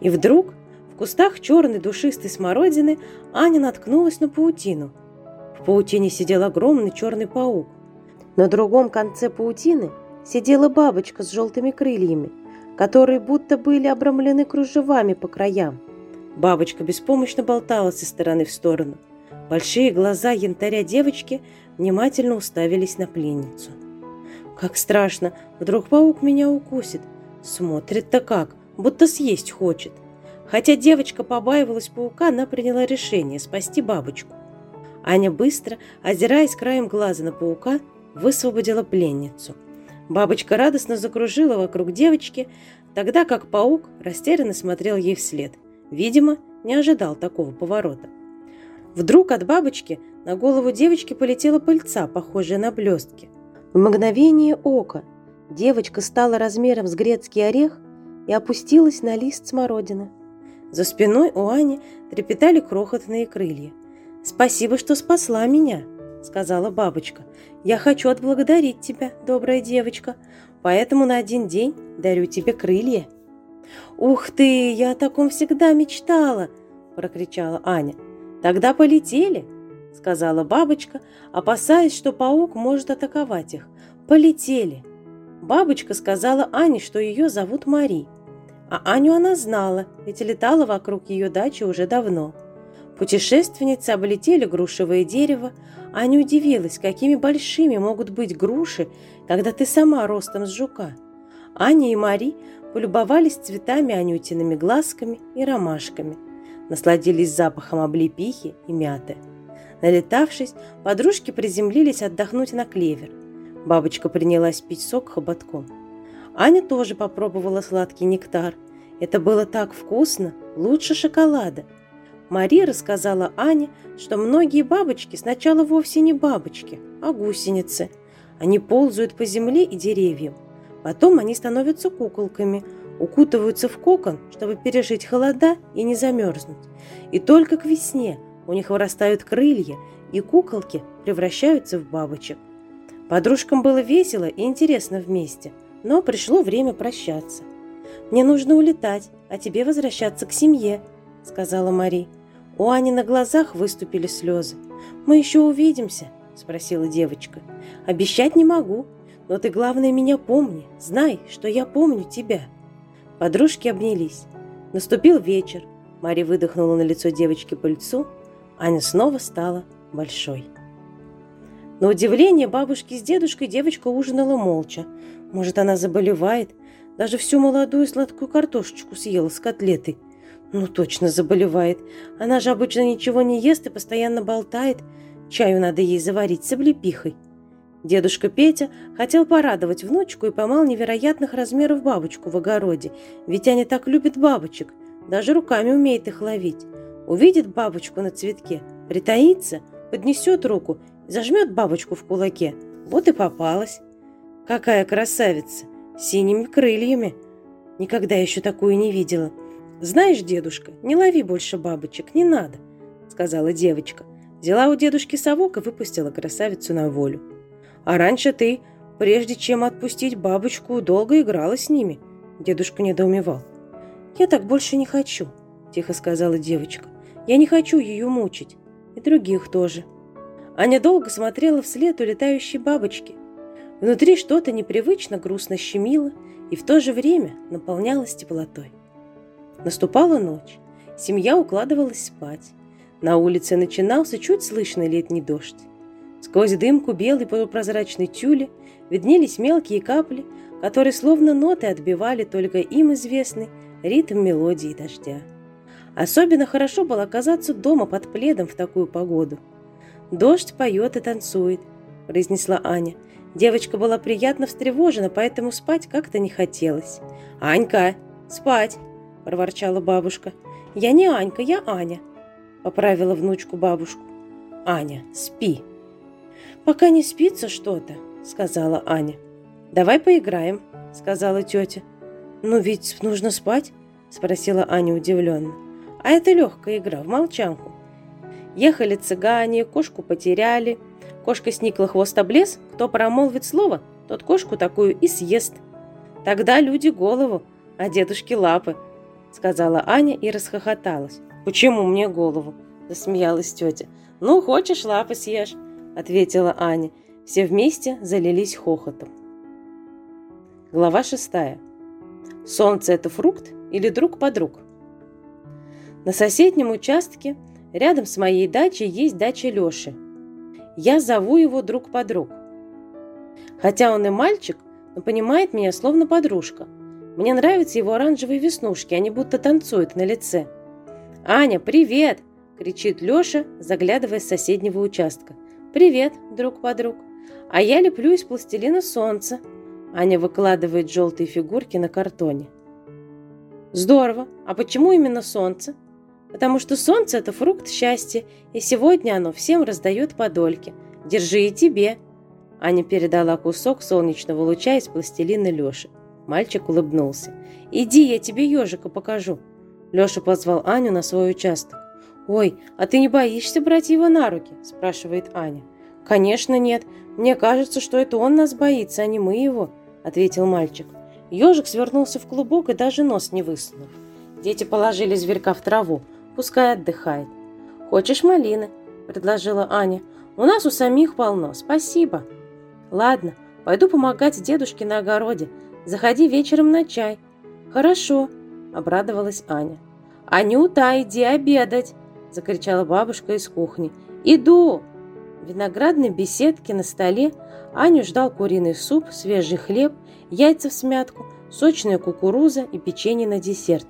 И вдруг в кустах черной душистой смородины Аня наткнулась на паутину. В паутине сидел огромный черный паук. На другом конце паутины сидела бабочка с желтыми крыльями, которые будто были обрамлены кружевами по краям. Бабочка беспомощно болталась из стороны в сторону. Большие глаза янтаря девочки внимательно уставились на пленницу. «Как страшно! Вдруг паук меня укусит!» Смотрит-то как, будто съесть хочет. Хотя девочка побаивалась паука, она приняла решение спасти бабочку. Аня быстро, озираясь краем глаза на паука, высвободила пленницу. Бабочка радостно закружила вокруг девочки, тогда как паук растерянно смотрел ей вслед. Видимо, не ожидал такого поворота. Вдруг от бабочки на голову девочки полетела пыльца, похожая на блестки. В мгновение ока девочка стала размером с грецкий орех и опустилась на лист смородины. За спиной у Ани трепетали крохотные крылья. «Спасибо, что спасла меня», — сказала бабочка. «Я хочу отблагодарить тебя, добрая девочка, поэтому на один день дарю тебе крылья». «Ух ты, я о таком всегда мечтала!» – прокричала Аня. «Тогда полетели!» – сказала бабочка, опасаясь, что паук может атаковать их. «Полетели!» Бабочка сказала Ане, что ее зовут Мари. А Аню она знала, ведь летала вокруг ее дачи уже давно. Путешественницы облетели грушевое дерево. Аня удивилась, какими большими могут быть груши, когда ты сама ростом с жука. Аня и Мари полюбовались цветами анютиными глазками и ромашками, насладились запахом облепихи и мяты. Налетавшись, подружки приземлились отдохнуть на клевер. Бабочка принялась пить сок хоботком. Аня тоже попробовала сладкий нектар. Это было так вкусно, лучше шоколада. Мария рассказала Ане, что многие бабочки сначала вовсе не бабочки, а гусеницы. Они ползают по земле и деревьям. Потом они становятся куколками, укутываются в кокон, чтобы пережить холода и не замерзнуть. И только к весне у них вырастают крылья, и куколки превращаются в бабочек. Подружкам было весело и интересно вместе – но пришло время прощаться. «Мне нужно улетать, а тебе возвращаться к семье», — сказала Мари. У Ани на глазах выступили слезы. «Мы еще увидимся?» — спросила девочка. «Обещать не могу, но ты, главное, меня помни. Знай, что я помню тебя». Подружки обнялись. Наступил вечер. Мари выдохнула на лицо девочки пыльцу. Аня снова стала большой. На удивление бабушки с дедушкой девочка ужинала молча. Может, она заболевает? Даже всю молодую сладкую картошечку съела с котлетой. Ну, точно заболевает. Она же обычно ничего не ест и постоянно болтает. Чаю надо ей заварить с облепихой. Дедушка Петя хотел порадовать внучку и поймал невероятных размеров бабочку в огороде, ведь Аня так любит бабочек, даже руками умеет их ловить. Увидит бабочку на цветке, притаится, поднесет руку и зажмет бабочку в кулаке. Вот и попалась. Какая красавица! Синими крыльями! Никогда еще такую не видела. Знаешь, дедушка, не лови больше бабочек, не надо, сказала девочка. Взяла у дедушки совок и выпустила красавицу на волю. А раньше ты, прежде чем отпустить бабочку, долго играла с ними. Дедушка недоумевал. «Я так больше не хочу», – тихо сказала девочка. «Я не хочу ее мучить. И других тоже». Аня долго смотрела вслед улетающей бабочки. Внутри что-то непривычно грустно щемило и в то же время наполнялось теплотой. Наступала ночь. Семья укладывалась спать. На улице начинался чуть слышный летний дождь. Сквозь дымку белой полупрозрачной тюли виднелись мелкие капли, которые словно ноты отбивали только им известный ритм мелодии дождя. Особенно хорошо было оказаться дома под пледом в такую погоду. «Дождь поет и танцует», – произнесла Аня. Девочка была приятно встревожена, поэтому спать как-то не хотелось. «Анька, спать!» – проворчала бабушка. «Я не Анька, я Аня», – поправила внучку бабушку. «Аня, спи!» «Пока не спится что-то», – сказала Аня. «Давай поиграем», – сказала тетя. «Ну ведь нужно спать?» – спросила Аня удивленно. «А это легкая игра, в молчанку. Ехали цыгане, кошку потеряли. Кошка сникла хвост облез, кто промолвит слово, тот кошку такую и съест. Тогда люди голову, а дедушки лапы», – сказала Аня и расхохоталась. «Почему мне голову?» – засмеялась тетя. «Ну, хочешь, лапы съешь» ответила Аня. Все вместе залились хохотом. Глава шестая. Солнце – это фрукт или друг подруг? На соседнем участке рядом с моей дачей есть дача Лёши. Я зову его друг подруг. Хотя он и мальчик, но понимает меня словно подружка. Мне нравятся его оранжевые веснушки, они будто танцуют на лице. «Аня, привет!» – кричит Лёша, заглядывая с соседнего участка. «Привет, друг подруг. А я леплю из пластилина солнце». Аня выкладывает желтые фигурки на картоне. «Здорово. А почему именно солнце?» «Потому что солнце – это фрукт счастья, и сегодня оно всем раздает по дольке. Держи и тебе». Аня передала кусок солнечного луча из пластилина Лёше. Мальчик улыбнулся. «Иди, я тебе ежика покажу». Лёша позвал Аню на свой участок. «Ой, а ты не боишься брать его на руки?» – спрашивает Аня. «Конечно нет. Мне кажется, что это он нас боится, а не мы его», – ответил мальчик. Ежик свернулся в клубок и даже нос не высунул. Дети положили зверька в траву, пускай отдыхает. «Хочешь малины?» – предложила Аня. «У нас у самих полно, спасибо». «Ладно, пойду помогать дедушке на огороде. Заходи вечером на чай». «Хорошо», – обрадовалась Аня. «Анюта, иди обедать!» закричала бабушка из кухни. «Иду!» В виноградной беседке на столе Аню ждал куриный суп, свежий хлеб, яйца в смятку, сочная кукуруза и печенье на десерт.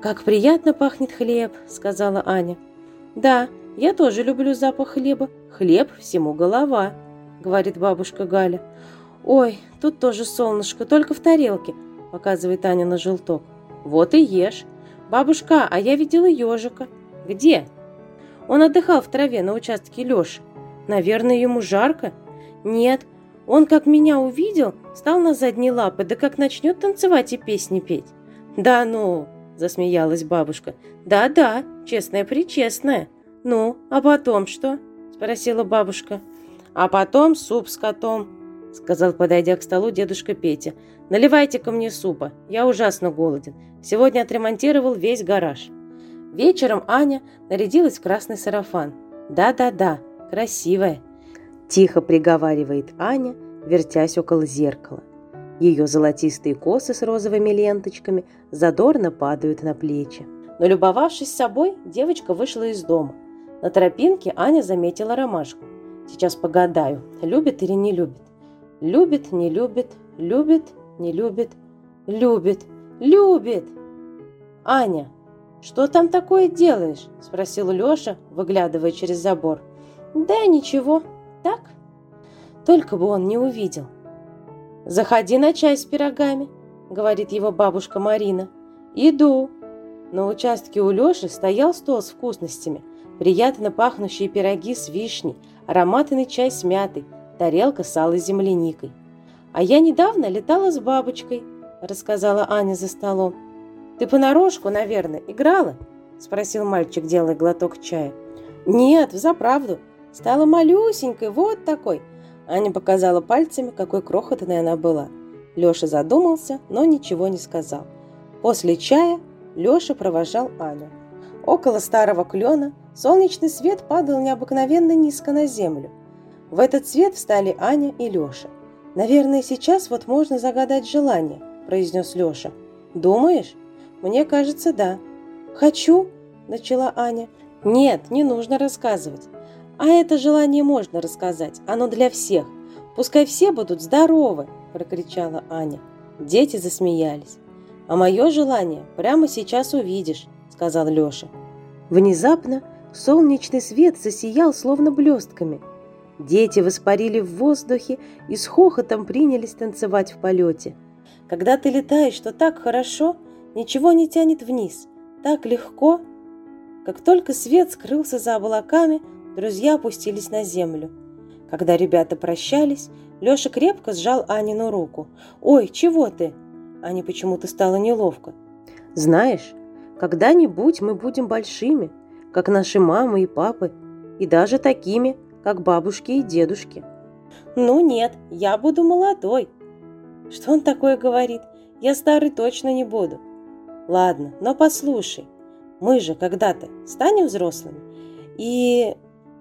«Как приятно пахнет хлеб!» – сказала Аня. «Да, я тоже люблю запах хлеба. Хлеб всему голова», – говорит бабушка Галя. «Ой, тут тоже солнышко, только в тарелке», – показывает Аня на желток. «Вот и ешь. Бабушка, а я видела ежика». «Где?» «Он отдыхал в траве на участке Лёши. Наверное, ему жарко?» «Нет, он, как меня увидел, стал на задние лапы, да как начнет танцевать и песни петь». «Да ну!» – засмеялась бабушка. «Да-да, честная-причестная. Ну, а потом что?» – спросила бабушка. «А потом суп с котом», – сказал, подойдя к столу дедушка Петя. «Наливайте-ка мне супа, я ужасно голоден. Сегодня отремонтировал весь гараж». Вечером Аня нарядилась в красный сарафан. «Да-да-да, красивая!» Тихо приговаривает Аня, вертясь около зеркала. Ее золотистые косы с розовыми ленточками задорно падают на плечи. Но любовавшись собой, девочка вышла из дома. На тропинке Аня заметила ромашку. Сейчас погадаю, любит или не любит. Любит, не любит, любит, не любит, любит, любит. Аня, «Что там такое делаешь?» – спросил Леша, выглядывая через забор. Да ничего, так. Только бы он не увидел. «Заходи на чай с пирогами», — говорит его бабушка Марина. «Иду». На участке у Лёши стоял стол с вкусностями, приятно пахнущие пироги с вишней, ароматный чай с мятой, тарелка с алой земляникой. «А я недавно летала с бабочкой», — рассказала Аня за столом. «Ты понарошку, наверное, играла?» — спросил мальчик, делая глоток чая. «Нет, взаправду. Стала малюсенькой, вот такой». Аня показала пальцами, какой крохотной она была. Лёша задумался, но ничего не сказал. После чая Лёша провожал Аню. Около старого клена солнечный свет падал необыкновенно низко на землю. В этот свет встали Аня и Лёша. «Наверное, сейчас вот можно загадать желание», – произнес Лёша. «Думаешь?» «Мне кажется, да». «Хочу», – начала Аня. «Нет, не нужно рассказывать. А это желание можно рассказать. Оно для всех. Пускай все будут здоровы», – прокричала Аня. Дети засмеялись. «А мое желание прямо сейчас увидишь», – сказал Лёша. Внезапно солнечный свет засиял словно блестками. Дети воспарили в воздухе и с хохотом принялись танцевать в полете. Когда ты летаешь, то так хорошо, ничего не тянет вниз, так легко. Как только свет скрылся за облаками, друзья опустились на землю. Когда ребята прощались, Леша крепко сжал Анину руку. «Ой, чего ты?» Ане почему-то стало неловко. «Знаешь, когда-нибудь мы будем большими, как наши мамы и папы, и даже такими, как бабушки и дедушки». «Ну нет, я буду молодой». «Что он такое говорит? Я старый точно не буду». «Ладно, но послушай, мы же когда-то станем взрослыми, и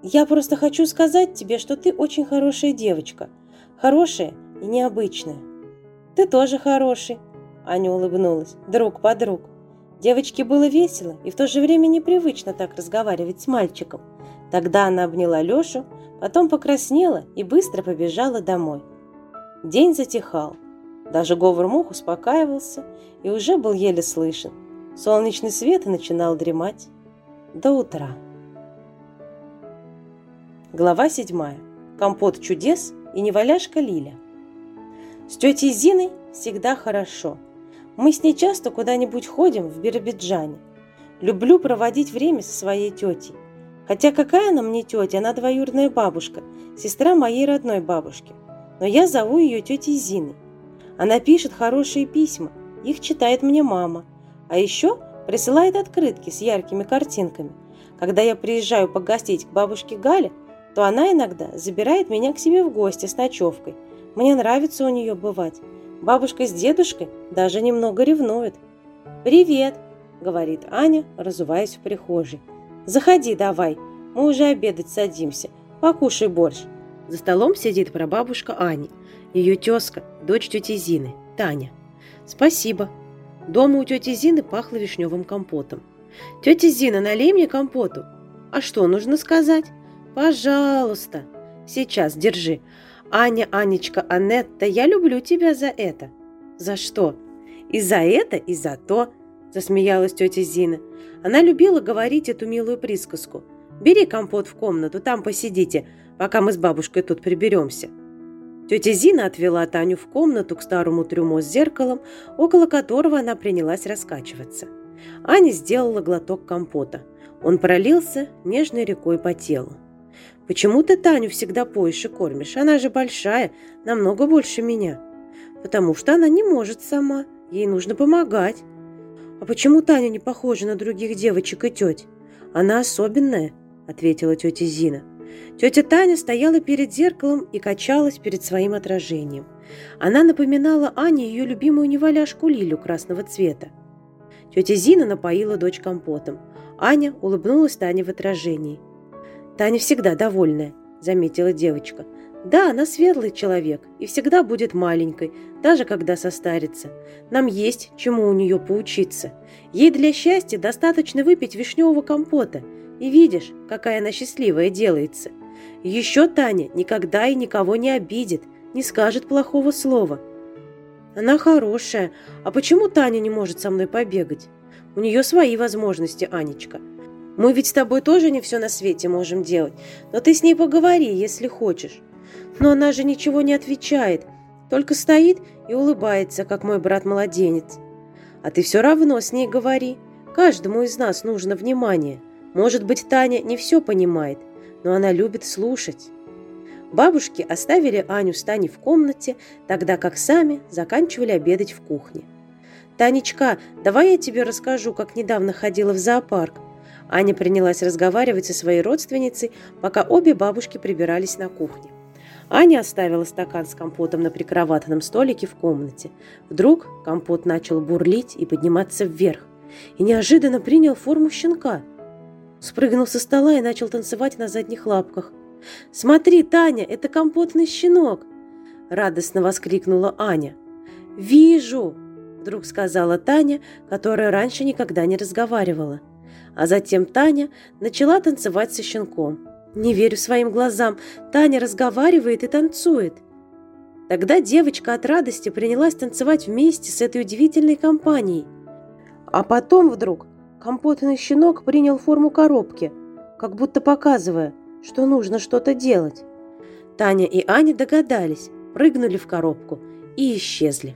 я просто хочу сказать тебе, что ты очень хорошая девочка. Хорошая и необычная. Ты тоже хороший. Аня улыбнулась. Друг подруг. Девочке было весело и в то же время непривычно так разговаривать с мальчиком. Тогда она обняла Лешу, потом покраснела и быстро побежала домой. День затихал. Даже говор мух успокаивался и уже был еле слышен. Солнечный свет начинал дремать до утра. Глава 7. Компот чудес и неваляшка Лиля. С тетей Зиной всегда хорошо. Мы с ней часто куда-нибудь ходим в Биробиджане. Люблю проводить время со своей тетей. Хотя какая она мне тетя, она двоюродная бабушка, сестра моей родной бабушки. Но я зову ее тетей Зиной. Она пишет хорошие письма, их читает мне мама. А еще присылает открытки с яркими картинками. Когда я приезжаю погостить к бабушке Гале, то она иногда забирает меня к себе в гости с ночевкой. Мне нравится у нее бывать. Бабушка с дедушкой даже немного ревнуют. «Привет!» – говорит Аня, разуваясь в прихожей. «Заходи давай, мы уже обедать садимся. Покушай борщ». За столом сидит прабабушка Ани, ее тезка, дочь тети Зины, Таня. «Спасибо». Дома у тети Зины пахло вишневым компотом. «Тетя Зина, налей мне компоту». «А что нужно сказать?» Пожалуйста. Сейчас, держи. Аня, Анечка, Анетта, я люблю тебя за это. За что? И за это, и за то, засмеялась тетя Зина. Она любила говорить эту милую присказку. Бери компот в комнату, там посидите, пока мы с бабушкой тут приберемся. Тетя Зина отвела Таню в комнату к старому трюму с зеркалом, около которого она принялась раскачиваться. Аня сделала глоток компота. Он пролился нежной рекой по телу. Почему ты Таню всегда поешь и кормишь? Она же большая, намного больше меня. Потому что она не может сама. Ей нужно помогать. А почему Таня не похожа на других девочек и теть? Она особенная, ответила тетя Зина. Тетя Таня стояла перед зеркалом и качалась перед своим отражением. Она напоминала Ане ее любимую неваляшку Лилю красного цвета. Тетя Зина напоила дочь компотом. Аня улыбнулась Тане в отражении. «Таня всегда довольная», – заметила девочка. «Да, она светлый человек и всегда будет маленькой, даже когда состарится. Нам есть чему у нее поучиться. Ей для счастья достаточно выпить вишневого компота. И видишь, какая она счастливая делается. Еще Таня никогда и никого не обидит, не скажет плохого слова. Она хорошая. А почему Таня не может со мной побегать? У нее свои возможности, Анечка. Мы ведь с тобой тоже не все на свете можем делать, но ты с ней поговори, если хочешь. Но она же ничего не отвечает, только стоит и улыбается, как мой брат-младенец. А ты все равно с ней говори. Каждому из нас нужно внимание. Может быть, Таня не все понимает, но она любит слушать. Бабушки оставили Аню с Таней в комнате, тогда как сами заканчивали обедать в кухне. «Танечка, давай я тебе расскажу, как недавно ходила в зоопарк». Аня принялась разговаривать со своей родственницей, пока обе бабушки прибирались на кухне. Аня оставила стакан с компотом на прикроватном столике в комнате. Вдруг компот начал бурлить и подниматься вверх. И неожиданно принял форму щенка. Спрыгнул со стола и начал танцевать на задних лапках. «Смотри, Таня, это компотный щенок!» Радостно воскликнула Аня. «Вижу!» Вдруг сказала Таня, которая раньше никогда не разговаривала. А затем Таня начала танцевать со щенком. Не верю своим глазам. Таня разговаривает и танцует. Тогда девочка от радости принялась танцевать вместе с этой удивительной компанией. А потом вдруг компотный щенок принял форму коробки, как будто показывая, что нужно что-то делать. Таня и Аня догадались, прыгнули в коробку и исчезли.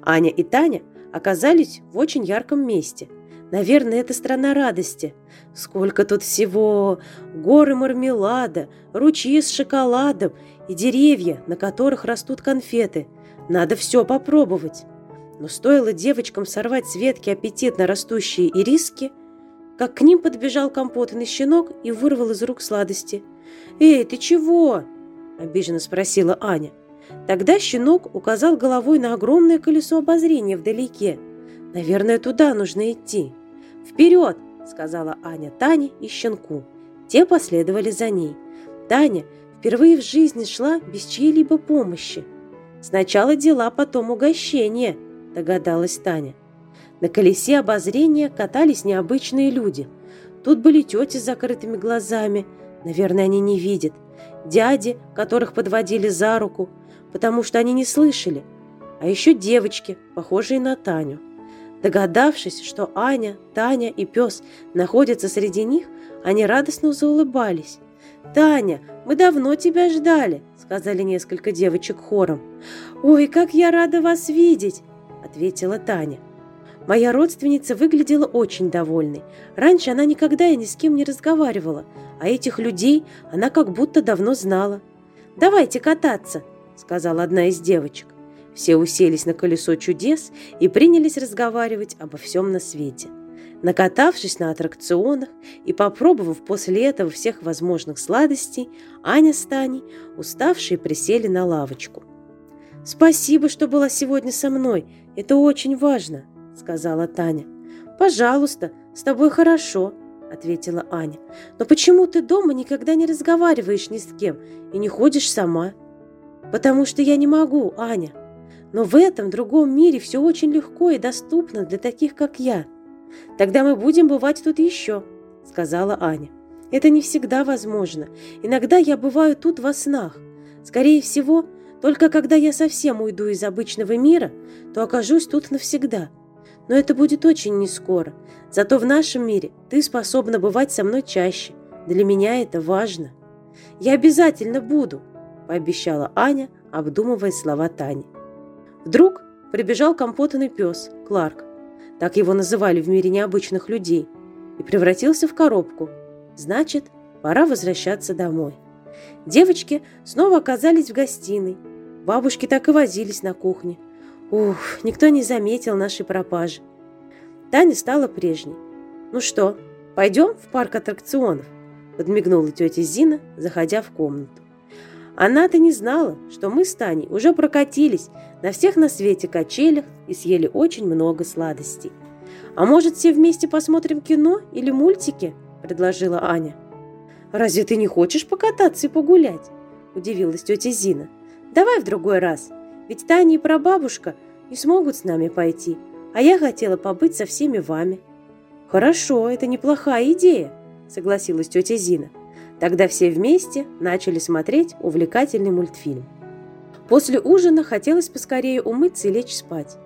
Аня и Таня оказались в очень ярком месте – Наверное, это страна радости. Сколько тут всего! Горы мармелада, ручьи с шоколадом и деревья, на которых растут конфеты. Надо все попробовать. Но стоило девочкам сорвать с ветки аппетитно растущие ириски, как к ним подбежал компотный щенок и вырвал из рук сладости. «Эй, ты чего?» – обиженно спросила Аня. Тогда щенок указал головой на огромное колесо обозрения вдалеке. «Наверное, туда нужно идти». «Вперед!» – сказала Аня Тане и щенку. Те последовали за ней. Таня впервые в жизни шла без чьей-либо помощи. «Сначала дела, потом угощение», – догадалась Таня. На колесе обозрения катались необычные люди. Тут были тети с закрытыми глазами, наверное, они не видят, дяди, которых подводили за руку, потому что они не слышали, а еще девочки, похожие на Таню. Догадавшись, что Аня, Таня и пес находятся среди них, они радостно заулыбались. «Таня, мы давно тебя ждали», — сказали несколько девочек хором. «Ой, как я рада вас видеть», — ответила Таня. Моя родственница выглядела очень довольной. Раньше она никогда и ни с кем не разговаривала, а этих людей она как будто давно знала. «Давайте кататься», — сказала одна из девочек. Все уселись на колесо чудес и принялись разговаривать обо всем на свете. Накатавшись на аттракционах и попробовав после этого всех возможных сладостей, Аня с Таней, уставшие, присели на лавочку. «Спасибо, что была сегодня со мной. Это очень важно», — сказала Таня. «Пожалуйста, с тобой хорошо», — ответила Аня. «Но почему ты дома никогда не разговариваешь ни с кем и не ходишь сама?» «Потому что я не могу, Аня», но в этом другом мире все очень легко и доступно для таких, как я. Тогда мы будем бывать тут еще, сказала Аня. Это не всегда возможно. Иногда я бываю тут во снах. Скорее всего, только когда я совсем уйду из обычного мира, то окажусь тут навсегда. Но это будет очень нескоро. Зато в нашем мире ты способна бывать со мной чаще. Для меня это важно. Я обязательно буду, пообещала Аня, обдумывая слова Тани. Вдруг прибежал компотанный пес, Кларк, так его называли в мире необычных людей, и превратился в коробку. Значит, пора возвращаться домой. Девочки снова оказались в гостиной. Бабушки так и возились на кухне. Ух, никто не заметил нашей пропажи. Таня стала прежней. «Ну что, пойдем в парк аттракционов?» подмигнула тетя Зина, заходя в комнату. Она-то не знала, что мы с Таней уже прокатились на всех на свете качелях и съели очень много сладостей. «А может, все вместе посмотрим кино или мультики?» – предложила Аня. «Разве ты не хочешь покататься и погулять?» – удивилась тетя Зина. «Давай в другой раз, ведь Таня и прабабушка не смогут с нами пойти, а я хотела побыть со всеми вами». «Хорошо, это неплохая идея», – согласилась тетя Зина. Тогда все вместе начали смотреть увлекательный мультфильм. После ужина хотелось поскорее умыться и лечь спать.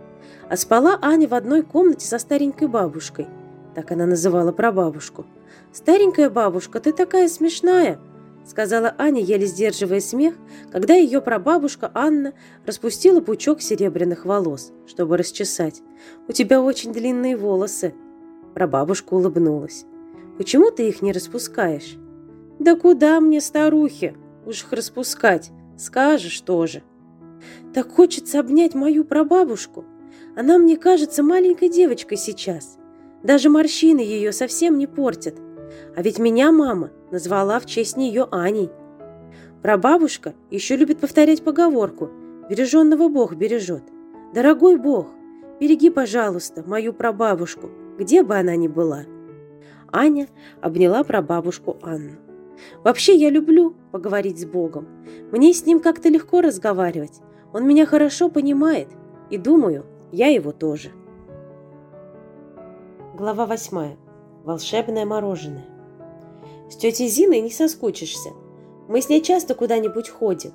А спала Аня в одной комнате со старенькой бабушкой. Так она называла прабабушку. «Старенькая бабушка, ты такая смешная!» сказала Аня, еле сдерживая смех, когда ее прабабушка Анна распустила пучок серебряных волос, чтобы расчесать. «У тебя очень длинные волосы!» Прабабушка улыбнулась. «Почему ты их не распускаешь?» «Да куда мне, старухи? Уж их распускать. Скажешь тоже». «Так хочется обнять мою прабабушку. Она мне кажется маленькой девочкой сейчас. Даже морщины ее совсем не портят. А ведь меня мама назвала в честь нее Аней. Прабабушка еще любит повторять поговорку «Береженного Бог бережет». «Дорогой Бог, береги, пожалуйста, мою прабабушку, где бы она ни была». Аня обняла прабабушку Анну. «Вообще я люблю поговорить с Богом. Мне с ним как-то легко разговаривать. Он меня хорошо понимает. И думаю, я его тоже». Глава восьмая. Волшебное мороженое. С тетей Зиной не соскучишься. Мы с ней часто куда-нибудь ходим.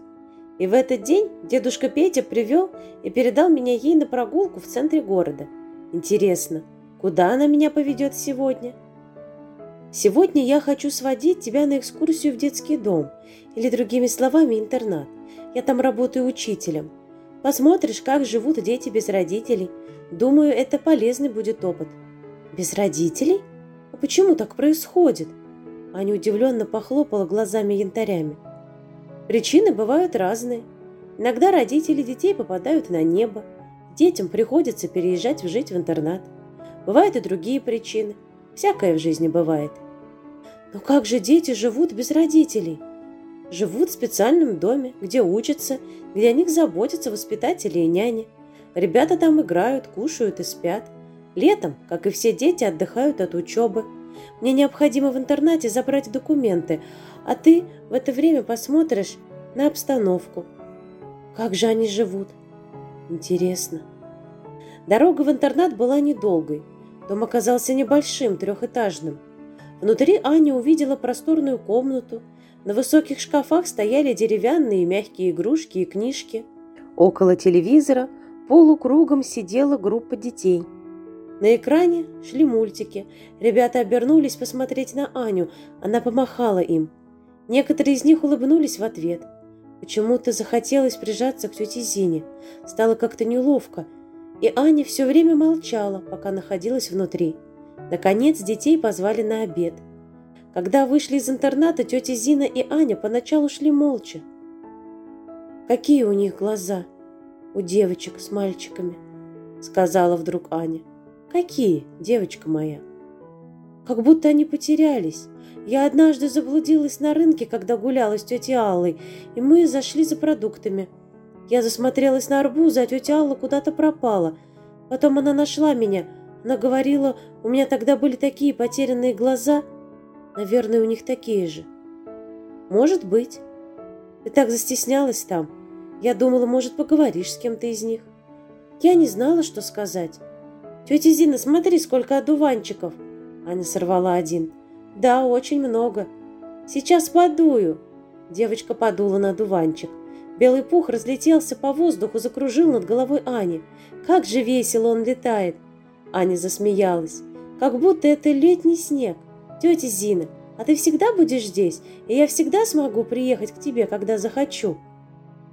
И в этот день дедушка Петя привел и передал меня ей на прогулку в центре города. Интересно, куда она меня поведет сегодня? Сегодня я хочу сводить тебя на экскурсию в детский дом, или другими словами, интернат. Я там работаю учителем. Посмотришь, как живут дети без родителей. Думаю, это полезный будет опыт. Без родителей? А почему так происходит? Аня удивленно похлопала глазами янтарями. Причины бывают разные. Иногда родители детей попадают на небо. Детям приходится переезжать жить в интернат. Бывают и другие причины. Всякое в жизни бывает. Но как же дети живут без родителей? Живут в специальном доме, где учатся, где о них заботятся воспитатели и няни. Ребята там играют, кушают и спят. Летом, как и все дети, отдыхают от учебы – мне необходимо в интернате забрать документы, а ты в это время посмотришь на обстановку. Как же они живут? Интересно. Дорога в интернат была недолгой. Дом оказался небольшим, трехэтажным. Внутри Аня увидела просторную комнату. На высоких шкафах стояли деревянные мягкие игрушки и книжки. Около телевизора полукругом сидела группа детей – на экране шли мультики. Ребята обернулись посмотреть на Аню. Она помахала им. Некоторые из них улыбнулись в ответ. Почему-то захотелось прижаться к тете Зине. Стало как-то неловко. И Аня все время молчала, пока находилась внутри. Наконец детей позвали на обед. Когда вышли из интерната, тетя Зина и Аня поначалу шли молча. «Какие у них глаза? У девочек с мальчиками», — сказала вдруг Аня. «Какие, девочка моя?» «Как будто они потерялись. Я однажды заблудилась на рынке, когда гуляла с тетей Аллой, и мы зашли за продуктами. Я засмотрелась на арбузы, а тетя Алла куда-то пропала. Потом она нашла меня. Она говорила, у меня тогда были такие потерянные глаза. Наверное, у них такие же. Может быть. Ты так застеснялась там. Я думала, может, поговоришь с кем-то из них. Я не знала, что сказать. «Тетя Зина, смотри, сколько одуванчиков!» Аня сорвала один. «Да, очень много. Сейчас подую!» Девочка подула на одуванчик. Белый пух разлетелся по воздуху, закружил над головой Ани. Как же весело он летает! Аня засмеялась. Как будто это летний снег. Тетя Зина, а ты всегда будешь здесь, и я всегда смогу приехать к тебе, когда захочу.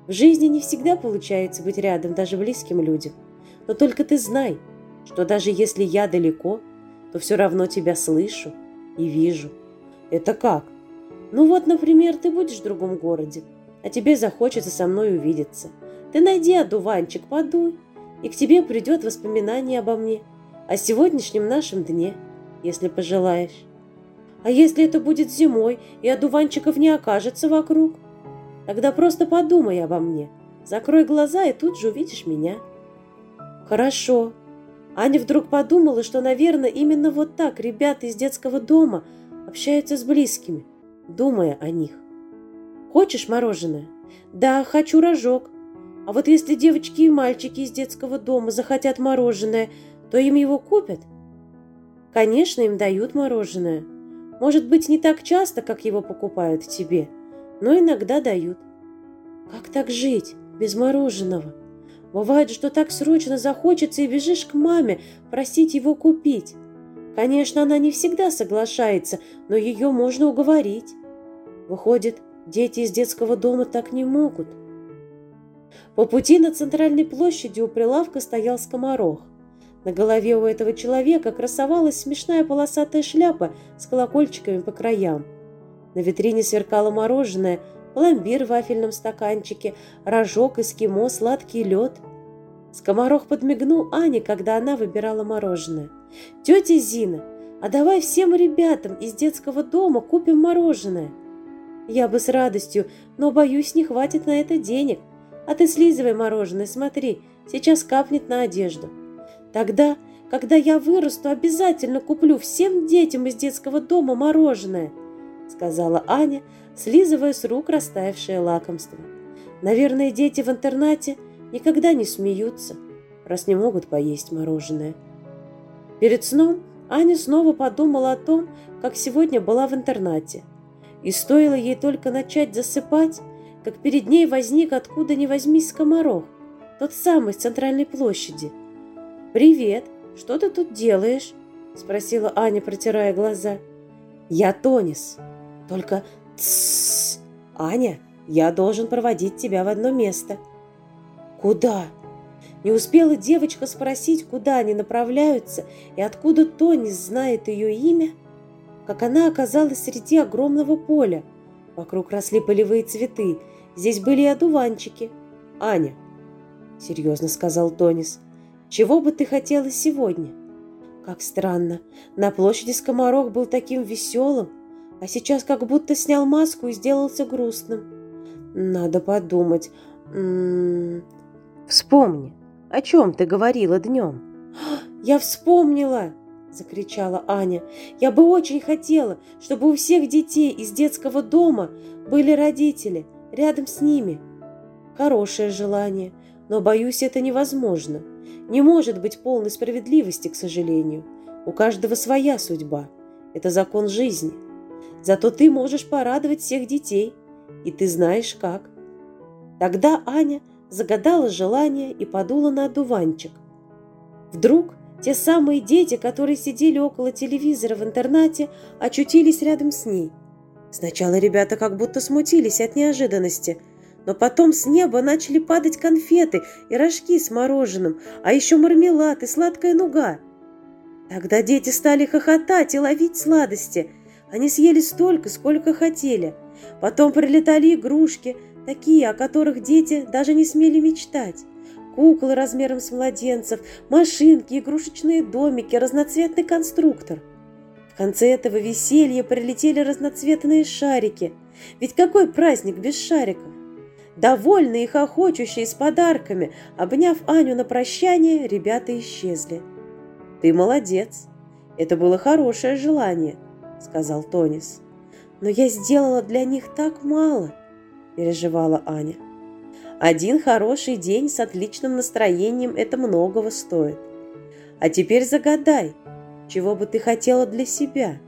В жизни не всегда получается быть рядом даже близким людям. Но только ты знай, что даже если я далеко, то все равно тебя слышу и вижу. Это как? Ну вот, например, ты будешь в другом городе, а тебе захочется со мной увидеться. Ты найди одуванчик, подуй, и к тебе придет воспоминание обо мне, о сегодняшнем нашем дне, если пожелаешь. А если это будет зимой, и одуванчиков не окажется вокруг? Тогда просто подумай обо мне, закрой глаза, и тут же увидишь меня. Хорошо, Аня вдруг подумала, что, наверное, именно вот так ребята из детского дома общаются с близкими, думая о них. «Хочешь мороженое?» «Да, хочу рожок. А вот если девочки и мальчики из детского дома захотят мороженое, то им его купят?» «Конечно, им дают мороженое. Может быть, не так часто, как его покупают тебе, но иногда дают. Как так жить без мороженого?» Бывает, что так срочно захочется и бежишь к маме просить его купить. Конечно, она не всегда соглашается, но ее можно уговорить. Выходит, дети из детского дома так не могут. По пути на центральной площади у прилавка стоял скоморох. На голове у этого человека красовалась смешная полосатая шляпа с колокольчиками по краям. На витрине сверкало мороженое, пломбир в вафельном стаканчике, рожок, эскимо, сладкий лед. Скоморох подмигнул Ане, когда она выбирала мороженое. «Тетя Зина, а давай всем ребятам из детского дома купим мороженое». «Я бы с радостью, но, боюсь, не хватит на это денег. А ты слизывай мороженое, смотри, сейчас капнет на одежду». «Тогда, когда я вырасту, обязательно куплю всем детям из детского дома мороженое», сказала Аня, слизывая с рук растаявшее лакомство. «Наверное, дети в интернате никогда не смеются, раз не могут поесть мороженое». Перед сном Аня снова подумала о том, как сегодня была в интернате. И стоило ей только начать засыпать, как перед ней возник откуда ни возьмись скоморох, тот самый с центральной площади. «Привет! Что ты тут делаешь?» – спросила Аня, протирая глаза. «Я Тонис. Только тссс! Аня, я должен проводить тебя в одно место». «Куда?» Не успела девочка спросить, куда они направляются и откуда Тонис знает ее имя, как она оказалась среди огромного поля. Вокруг росли полевые цветы, здесь были и одуванчики. «Аня», — серьезно сказал Тонис, — «чего бы ты хотела сегодня?» Как странно, на площади скоморох был таким веселым, а сейчас как будто снял маску и сделался грустным. Надо подумать. М -м -м. Вспомни, о чем ты говорила днем?» «Я вспомнила!» – закричала Аня. «Я бы очень хотела, чтобы у всех детей из детского дома были родители рядом с ними. Хорошее желание, но, боюсь, это невозможно. Не может быть полной справедливости, к сожалению. У каждого своя судьба. Это закон жизни. Зато ты можешь порадовать всех детей, и ты знаешь как». Тогда Аня – загадала желание и подула на одуванчик. Вдруг те самые дети, которые сидели около телевизора в интернате, очутились рядом с ней. Сначала ребята как будто смутились от неожиданности, но потом с неба начали падать конфеты и рожки с мороженым, а еще мармелад и сладкая нуга. Тогда дети стали хохотать и ловить сладости. Они съели столько, сколько хотели. Потом прилетали игрушки, такие, о которых дети даже не смели мечтать. Куклы размером с младенцев, машинки, игрушечные домики, разноцветный конструктор. В конце этого веселья прилетели разноцветные шарики. Ведь какой праздник без шариков? Довольные и хохочущие с подарками, обняв Аню на прощание, ребята исчезли. «Ты молодец. Это было хорошее желание», — сказал Тонис. «Но я сделала для них так мало», – переживала Аня. «Один хороший день с отличным настроением – это многого стоит. А теперь загадай, чего бы ты хотела для себя?»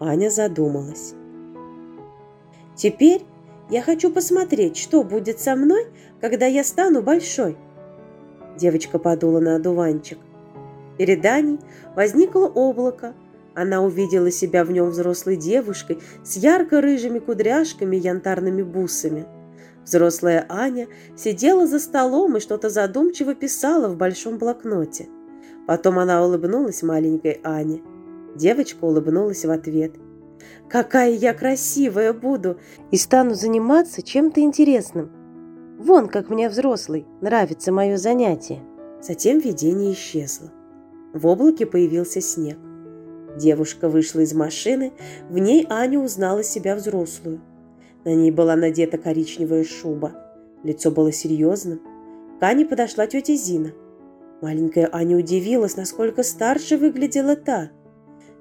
Аня задумалась. «Теперь я хочу посмотреть, что будет со мной, когда я стану большой». Девочка подула на одуванчик. Перед Аней возникло облако, она увидела себя в нем взрослой девушкой с ярко-рыжими кудряшками и янтарными бусами. Взрослая Аня сидела за столом и что-то задумчиво писала в большом блокноте. Потом она улыбнулась маленькой Ане. Девочка улыбнулась в ответ. «Какая я красивая буду! И стану заниматься чем-то интересным! Вон, как мне взрослый, нравится мое занятие!» Затем видение исчезло. В облаке появился снег. Девушка вышла из машины, в ней Аня узнала себя взрослую. На ней была надета коричневая шуба. Лицо было серьезным. К Ане подошла тетя Зина. Маленькая Аня удивилась, насколько старше выглядела та.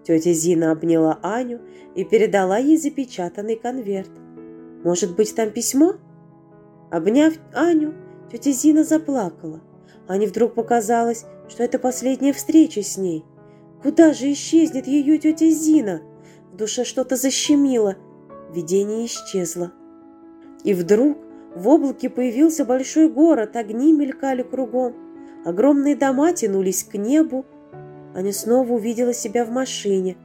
Тетя Зина обняла Аню и передала ей запечатанный конверт. «Может быть, там письмо?» Обняв Аню, тетя Зина заплакала. Ане вдруг показалось, что это последняя встреча с ней. Куда же исчезнет ее тетя Зина? В душе что-то защемило. Видение исчезло. И вдруг в облаке появился большой город, огни мелькали кругом. Огромные дома тянулись к небу. Аня снова увидела себя в машине.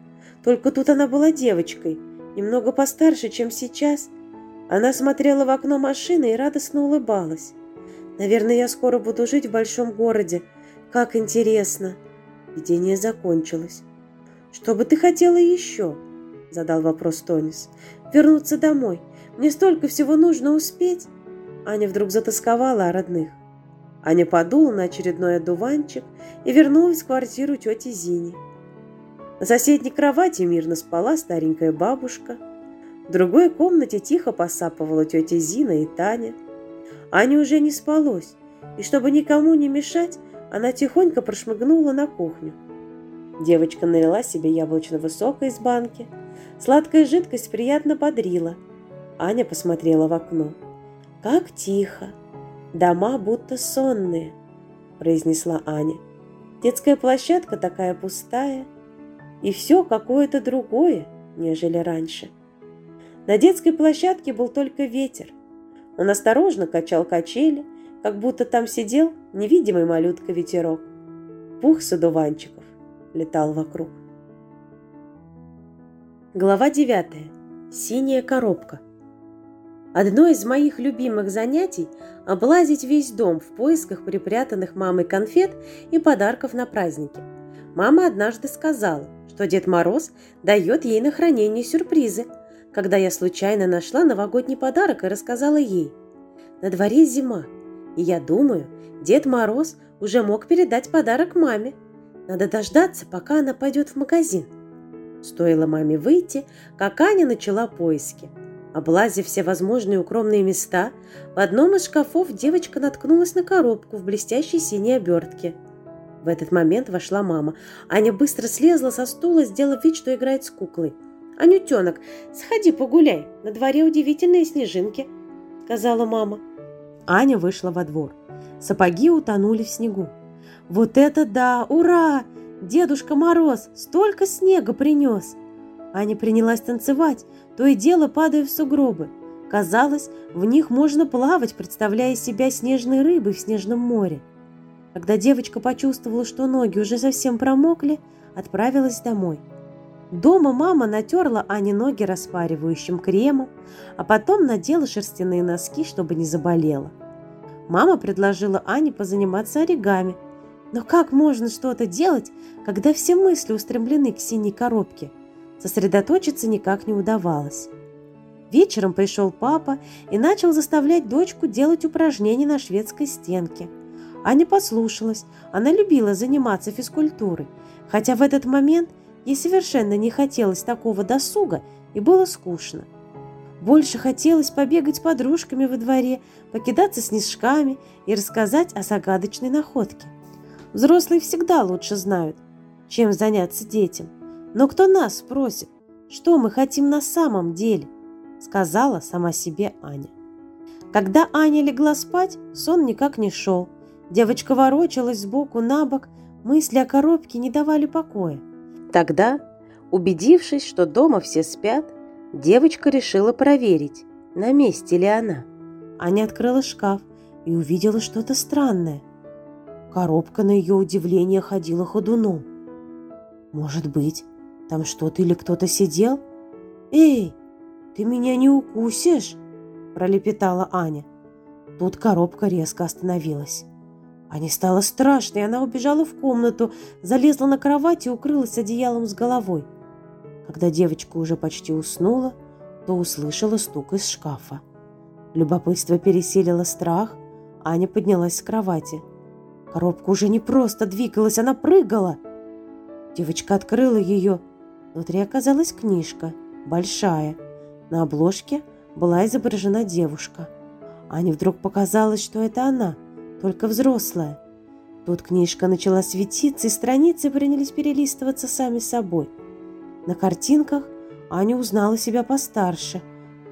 Только тут она была девочкой, немного постарше, чем сейчас. Она смотрела в окно машины и радостно улыбалась. «Наверное, я скоро буду жить в большом городе. Как интересно!» Видение закончилось. «Что бы ты хотела еще?» – задал вопрос Тонис. «Вернуться домой. Мне столько всего нужно успеть!» Аня вдруг затасковала о родных. Аня подула на очередной одуванчик и вернулась в квартиру тети Зини. На соседней кровати мирно спала старенькая бабушка. В другой комнате тихо посапывала тетя Зина и Таня. Ане уже не спалось, и чтобы никому не мешать, она тихонько прошмыгнула на кухню. Девочка налила себе яблочного сока из банки. Сладкая жидкость приятно бодрила. Аня посмотрела в окно. «Как тихо!» Дома будто сонные, произнесла Аня. Детская площадка такая пустая, и все какое-то другое, нежели раньше. На детской площадке был только ветер. Он осторожно качал качели, как будто там сидел невидимый малютка-ветерок. Пух с одуванчиков летал вокруг. Глава девятая. Синяя коробка. Одно из моих любимых занятий – облазить весь дом в поисках припрятанных мамой конфет и подарков на праздники. Мама однажды сказала, что Дед Мороз дает ей на хранение сюрпризы, когда я случайно нашла новогодний подарок и рассказала ей. На дворе зима, и я думаю, Дед Мороз уже мог передать подарок маме. Надо дождаться, пока она пойдет в магазин. Стоило маме выйти, как Аня начала поиски – Облазив все возможные укромные места, в одном из шкафов девочка наткнулась на коробку в блестящей синей обертке. В этот момент вошла мама. Аня быстро слезла со стула, сделав вид, что играет с куклой. «Анютенок, сходи погуляй, на дворе удивительные снежинки», — сказала мама. Аня вышла во двор. Сапоги утонули в снегу. «Вот это да! Ура! Дедушка Мороз столько снега принес!» Аня принялась танцевать, то и дело падая в сугробы. Казалось, в них можно плавать, представляя себя снежной рыбой в снежном море. Когда девочка почувствовала, что ноги уже совсем промокли, отправилась домой. Дома мама натерла Ане ноги распаривающим кремом, а потом надела шерстяные носки, чтобы не заболела. Мама предложила Ане позаниматься оригами. Но как можно что-то делать, когда все мысли устремлены к синей коробке – Сосредоточиться никак не удавалось. Вечером пришел папа и начал заставлять дочку делать упражнения на шведской стенке. Аня послушалась, она любила заниматься физкультурой, хотя в этот момент ей совершенно не хотелось такого досуга и было скучно. Больше хотелось побегать с подружками во дворе, покидаться снежками и рассказать о загадочной находке. Взрослые всегда лучше знают, чем заняться детям. Но кто нас спросит, что мы хотим на самом деле? Сказала сама себе Аня. Когда Аня легла спать, сон никак не шел. Девочка ворочалась сбоку на бок, мысли о коробке не давали покоя. Тогда, убедившись, что дома все спят, девочка решила проверить, на месте ли она. Аня открыла шкаф и увидела что-то странное. Коробка на ее удивление ходила ходуном. Может быть, там что-то или кто-то сидел? Эй, ты меня не укусишь? Пролепетала Аня. Тут коробка резко остановилась. Ане стало страшно, и она убежала в комнату, залезла на кровать и укрылась одеялом с головой. Когда девочка уже почти уснула, то услышала стук из шкафа. Любопытство пересилило страх, Аня поднялась с кровати. Коробка уже не просто двигалась, она прыгала. Девочка открыла ее Внутри оказалась книжка, большая. На обложке была изображена девушка. Ане вдруг показалось, что это она, только взрослая. Тут книжка начала светиться, и страницы принялись перелистываться сами собой. На картинках Аня узнала себя постарше.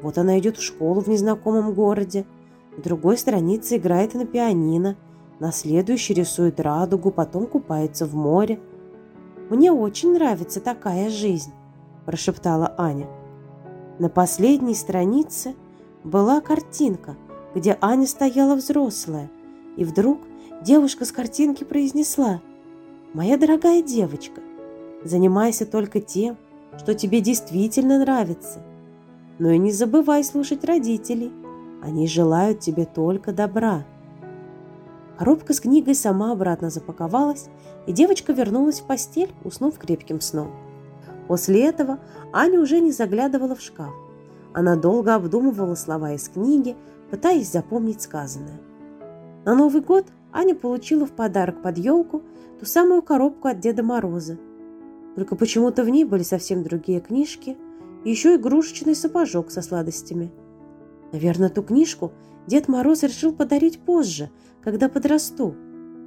Вот она идет в школу в незнакомом городе. На другой странице играет на пианино. На следующей рисует радугу, потом купается в море. Мне очень нравится такая жизнь», – прошептала Аня. На последней странице была картинка, где Аня стояла взрослая, и вдруг девушка с картинки произнесла Моя дорогая девочка, занимайся только тем, что тебе действительно нравится. Но и не забывай слушать родителей. Они желают тебе только добра. Коробка с книгой сама обратно запаковалась, и девочка вернулась в постель, уснув крепким сном. После этого Аня уже не заглядывала в шкаф. Она долго обдумывала слова из книги, пытаясь запомнить сказанное. На Новый год Аня получила в подарок под елку ту самую коробку от Деда Мороза. Только почему-то в ней были совсем другие книжки еще игрушечный сапожок со сладостями. Наверное, ту книжку Дед Мороз решил подарить позже, когда подрасту,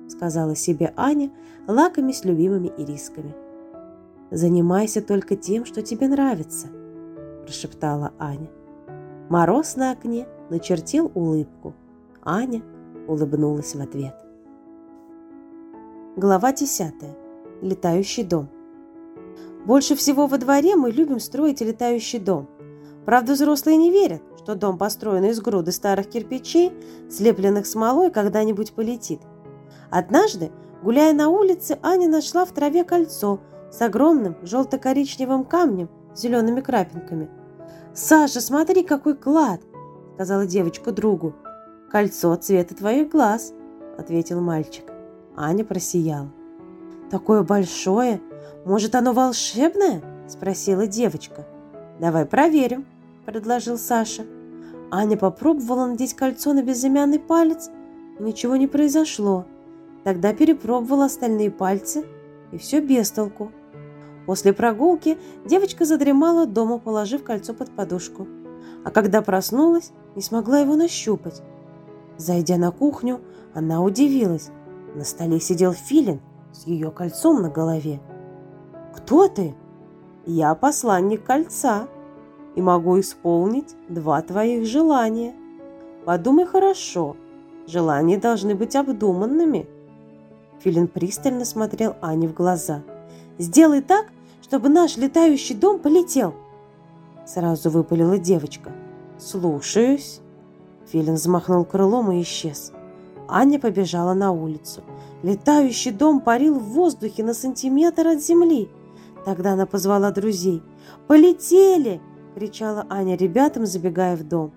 сказала себе Аня, лакомясь любимыми ирисками. «Занимайся только тем, что тебе нравится», – прошептала Аня. Мороз на окне начертил улыбку. Аня улыбнулась в ответ. Глава 10. Летающий дом. Больше всего во дворе мы любим строить летающий дом. Правда, взрослые не верят, что дом, построенный из груды старых кирпичей, слепленных смолой, когда-нибудь полетит. Однажды, гуляя на улице, Аня нашла в траве кольцо с огромным желто-коричневым камнем с зелеными крапинками. «Саша, смотри, какой клад!» – сказала девочка другу. «Кольцо цвета твоих глаз», – ответил мальчик. Аня просияла. «Такое большое! Может, оно волшебное?» – спросила девочка. «Давай проверим», – предложил Саша. Аня попробовала надеть кольцо на безымянный палец, и ничего не произошло. Тогда перепробовала остальные пальцы, и все без толку. После прогулки девочка задремала дома, положив кольцо под подушку. А когда проснулась, не смогла его нащупать. Зайдя на кухню, она удивилась. На столе сидел филин с ее кольцом на голове. «Кто ты?» «Я посланник кольца и могу исполнить два твоих желания. Подумай хорошо, желания должны быть обдуманными». Филин пристально смотрел Ане в глаза. «Сделай так, чтобы наш летающий дом полетел!» Сразу выпалила девочка. «Слушаюсь!» Филин взмахнул крылом и исчез. Аня побежала на улицу. Летающий дом парил в воздухе на сантиметр от земли. Тогда она позвала друзей. «Полетели!» – кричала Аня ребятам, забегая в дом.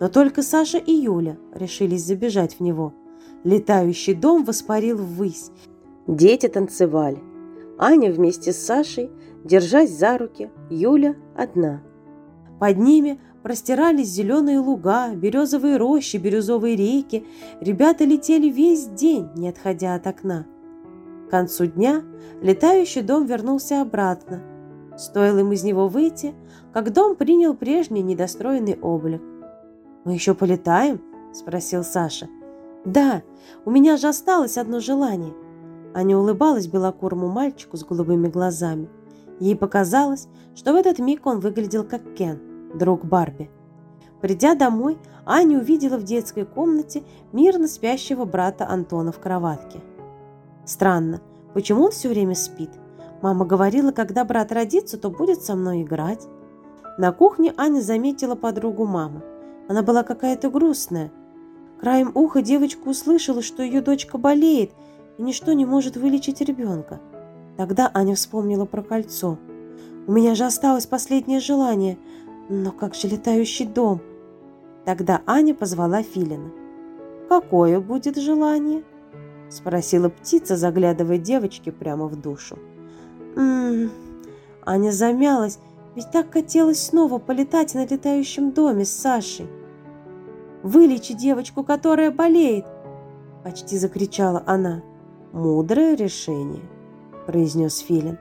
Но только Саша и Юля решились забежать в него. Летающий дом воспарил ввысь. Дети танцевали. Аня вместе с Сашей, держась за руки, Юля одна. Под ними простирались зеленые луга, березовые рощи, бирюзовые реки. Ребята летели весь день, не отходя от окна. К концу дня летающий дом вернулся обратно. Стоило им из него выйти, как дом принял прежний недостроенный облик. «Мы еще полетаем?» – спросил Саша. «Да, у меня же осталось одно желание». Аня улыбалась белокурому мальчику с голубыми глазами. Ей показалось, что в этот миг он выглядел как Кен – друг Барби. Придя домой, Аня увидела в детской комнате мирно спящего брата Антона в кроватке. Странно, почему он все время спит? Мама говорила, когда брат родится, то будет со мной играть. На кухне Аня заметила подругу мамы. Она была какая-то грустная. Краем уха девочка услышала, что ее дочка болеет и ничто не может вылечить ребенка. Тогда Аня вспомнила про кольцо. «У меня же осталось последнее желание но как же летающий дом? Тогда Аня позвала Филина. «Какое будет желание?» – спросила птица, заглядывая девочке прямо в душу. «М-м-м...» Аня замялась, ведь так хотелось снова полетать на летающем доме с Сашей. «Вылечи девочку, которая болеет!» – почти закричала она. «Мудрое решение», – произнес Филин.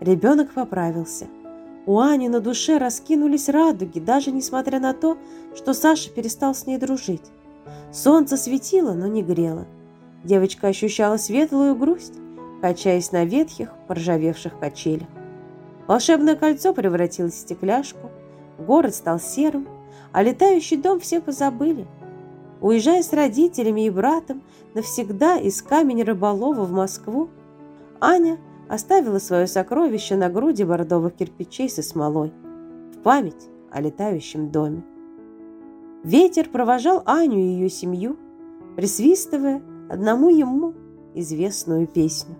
Ребенок поправился – у Ани на душе раскинулись радуги, даже несмотря на то, что Саша перестал с ней дружить. Солнце светило, но не грело. Девочка ощущала светлую грусть, качаясь на ветхих, поржавевших качелях. Волшебное кольцо превратилось в стекляшку, город стал серым, а летающий дом все позабыли. Уезжая с родителями и братом навсегда из камень рыболова в Москву, Аня – оставила свое сокровище на груди бордовых кирпичей со смолой в память о летающем доме. Ветер провожал Аню и ее семью, присвистывая одному ему известную песню.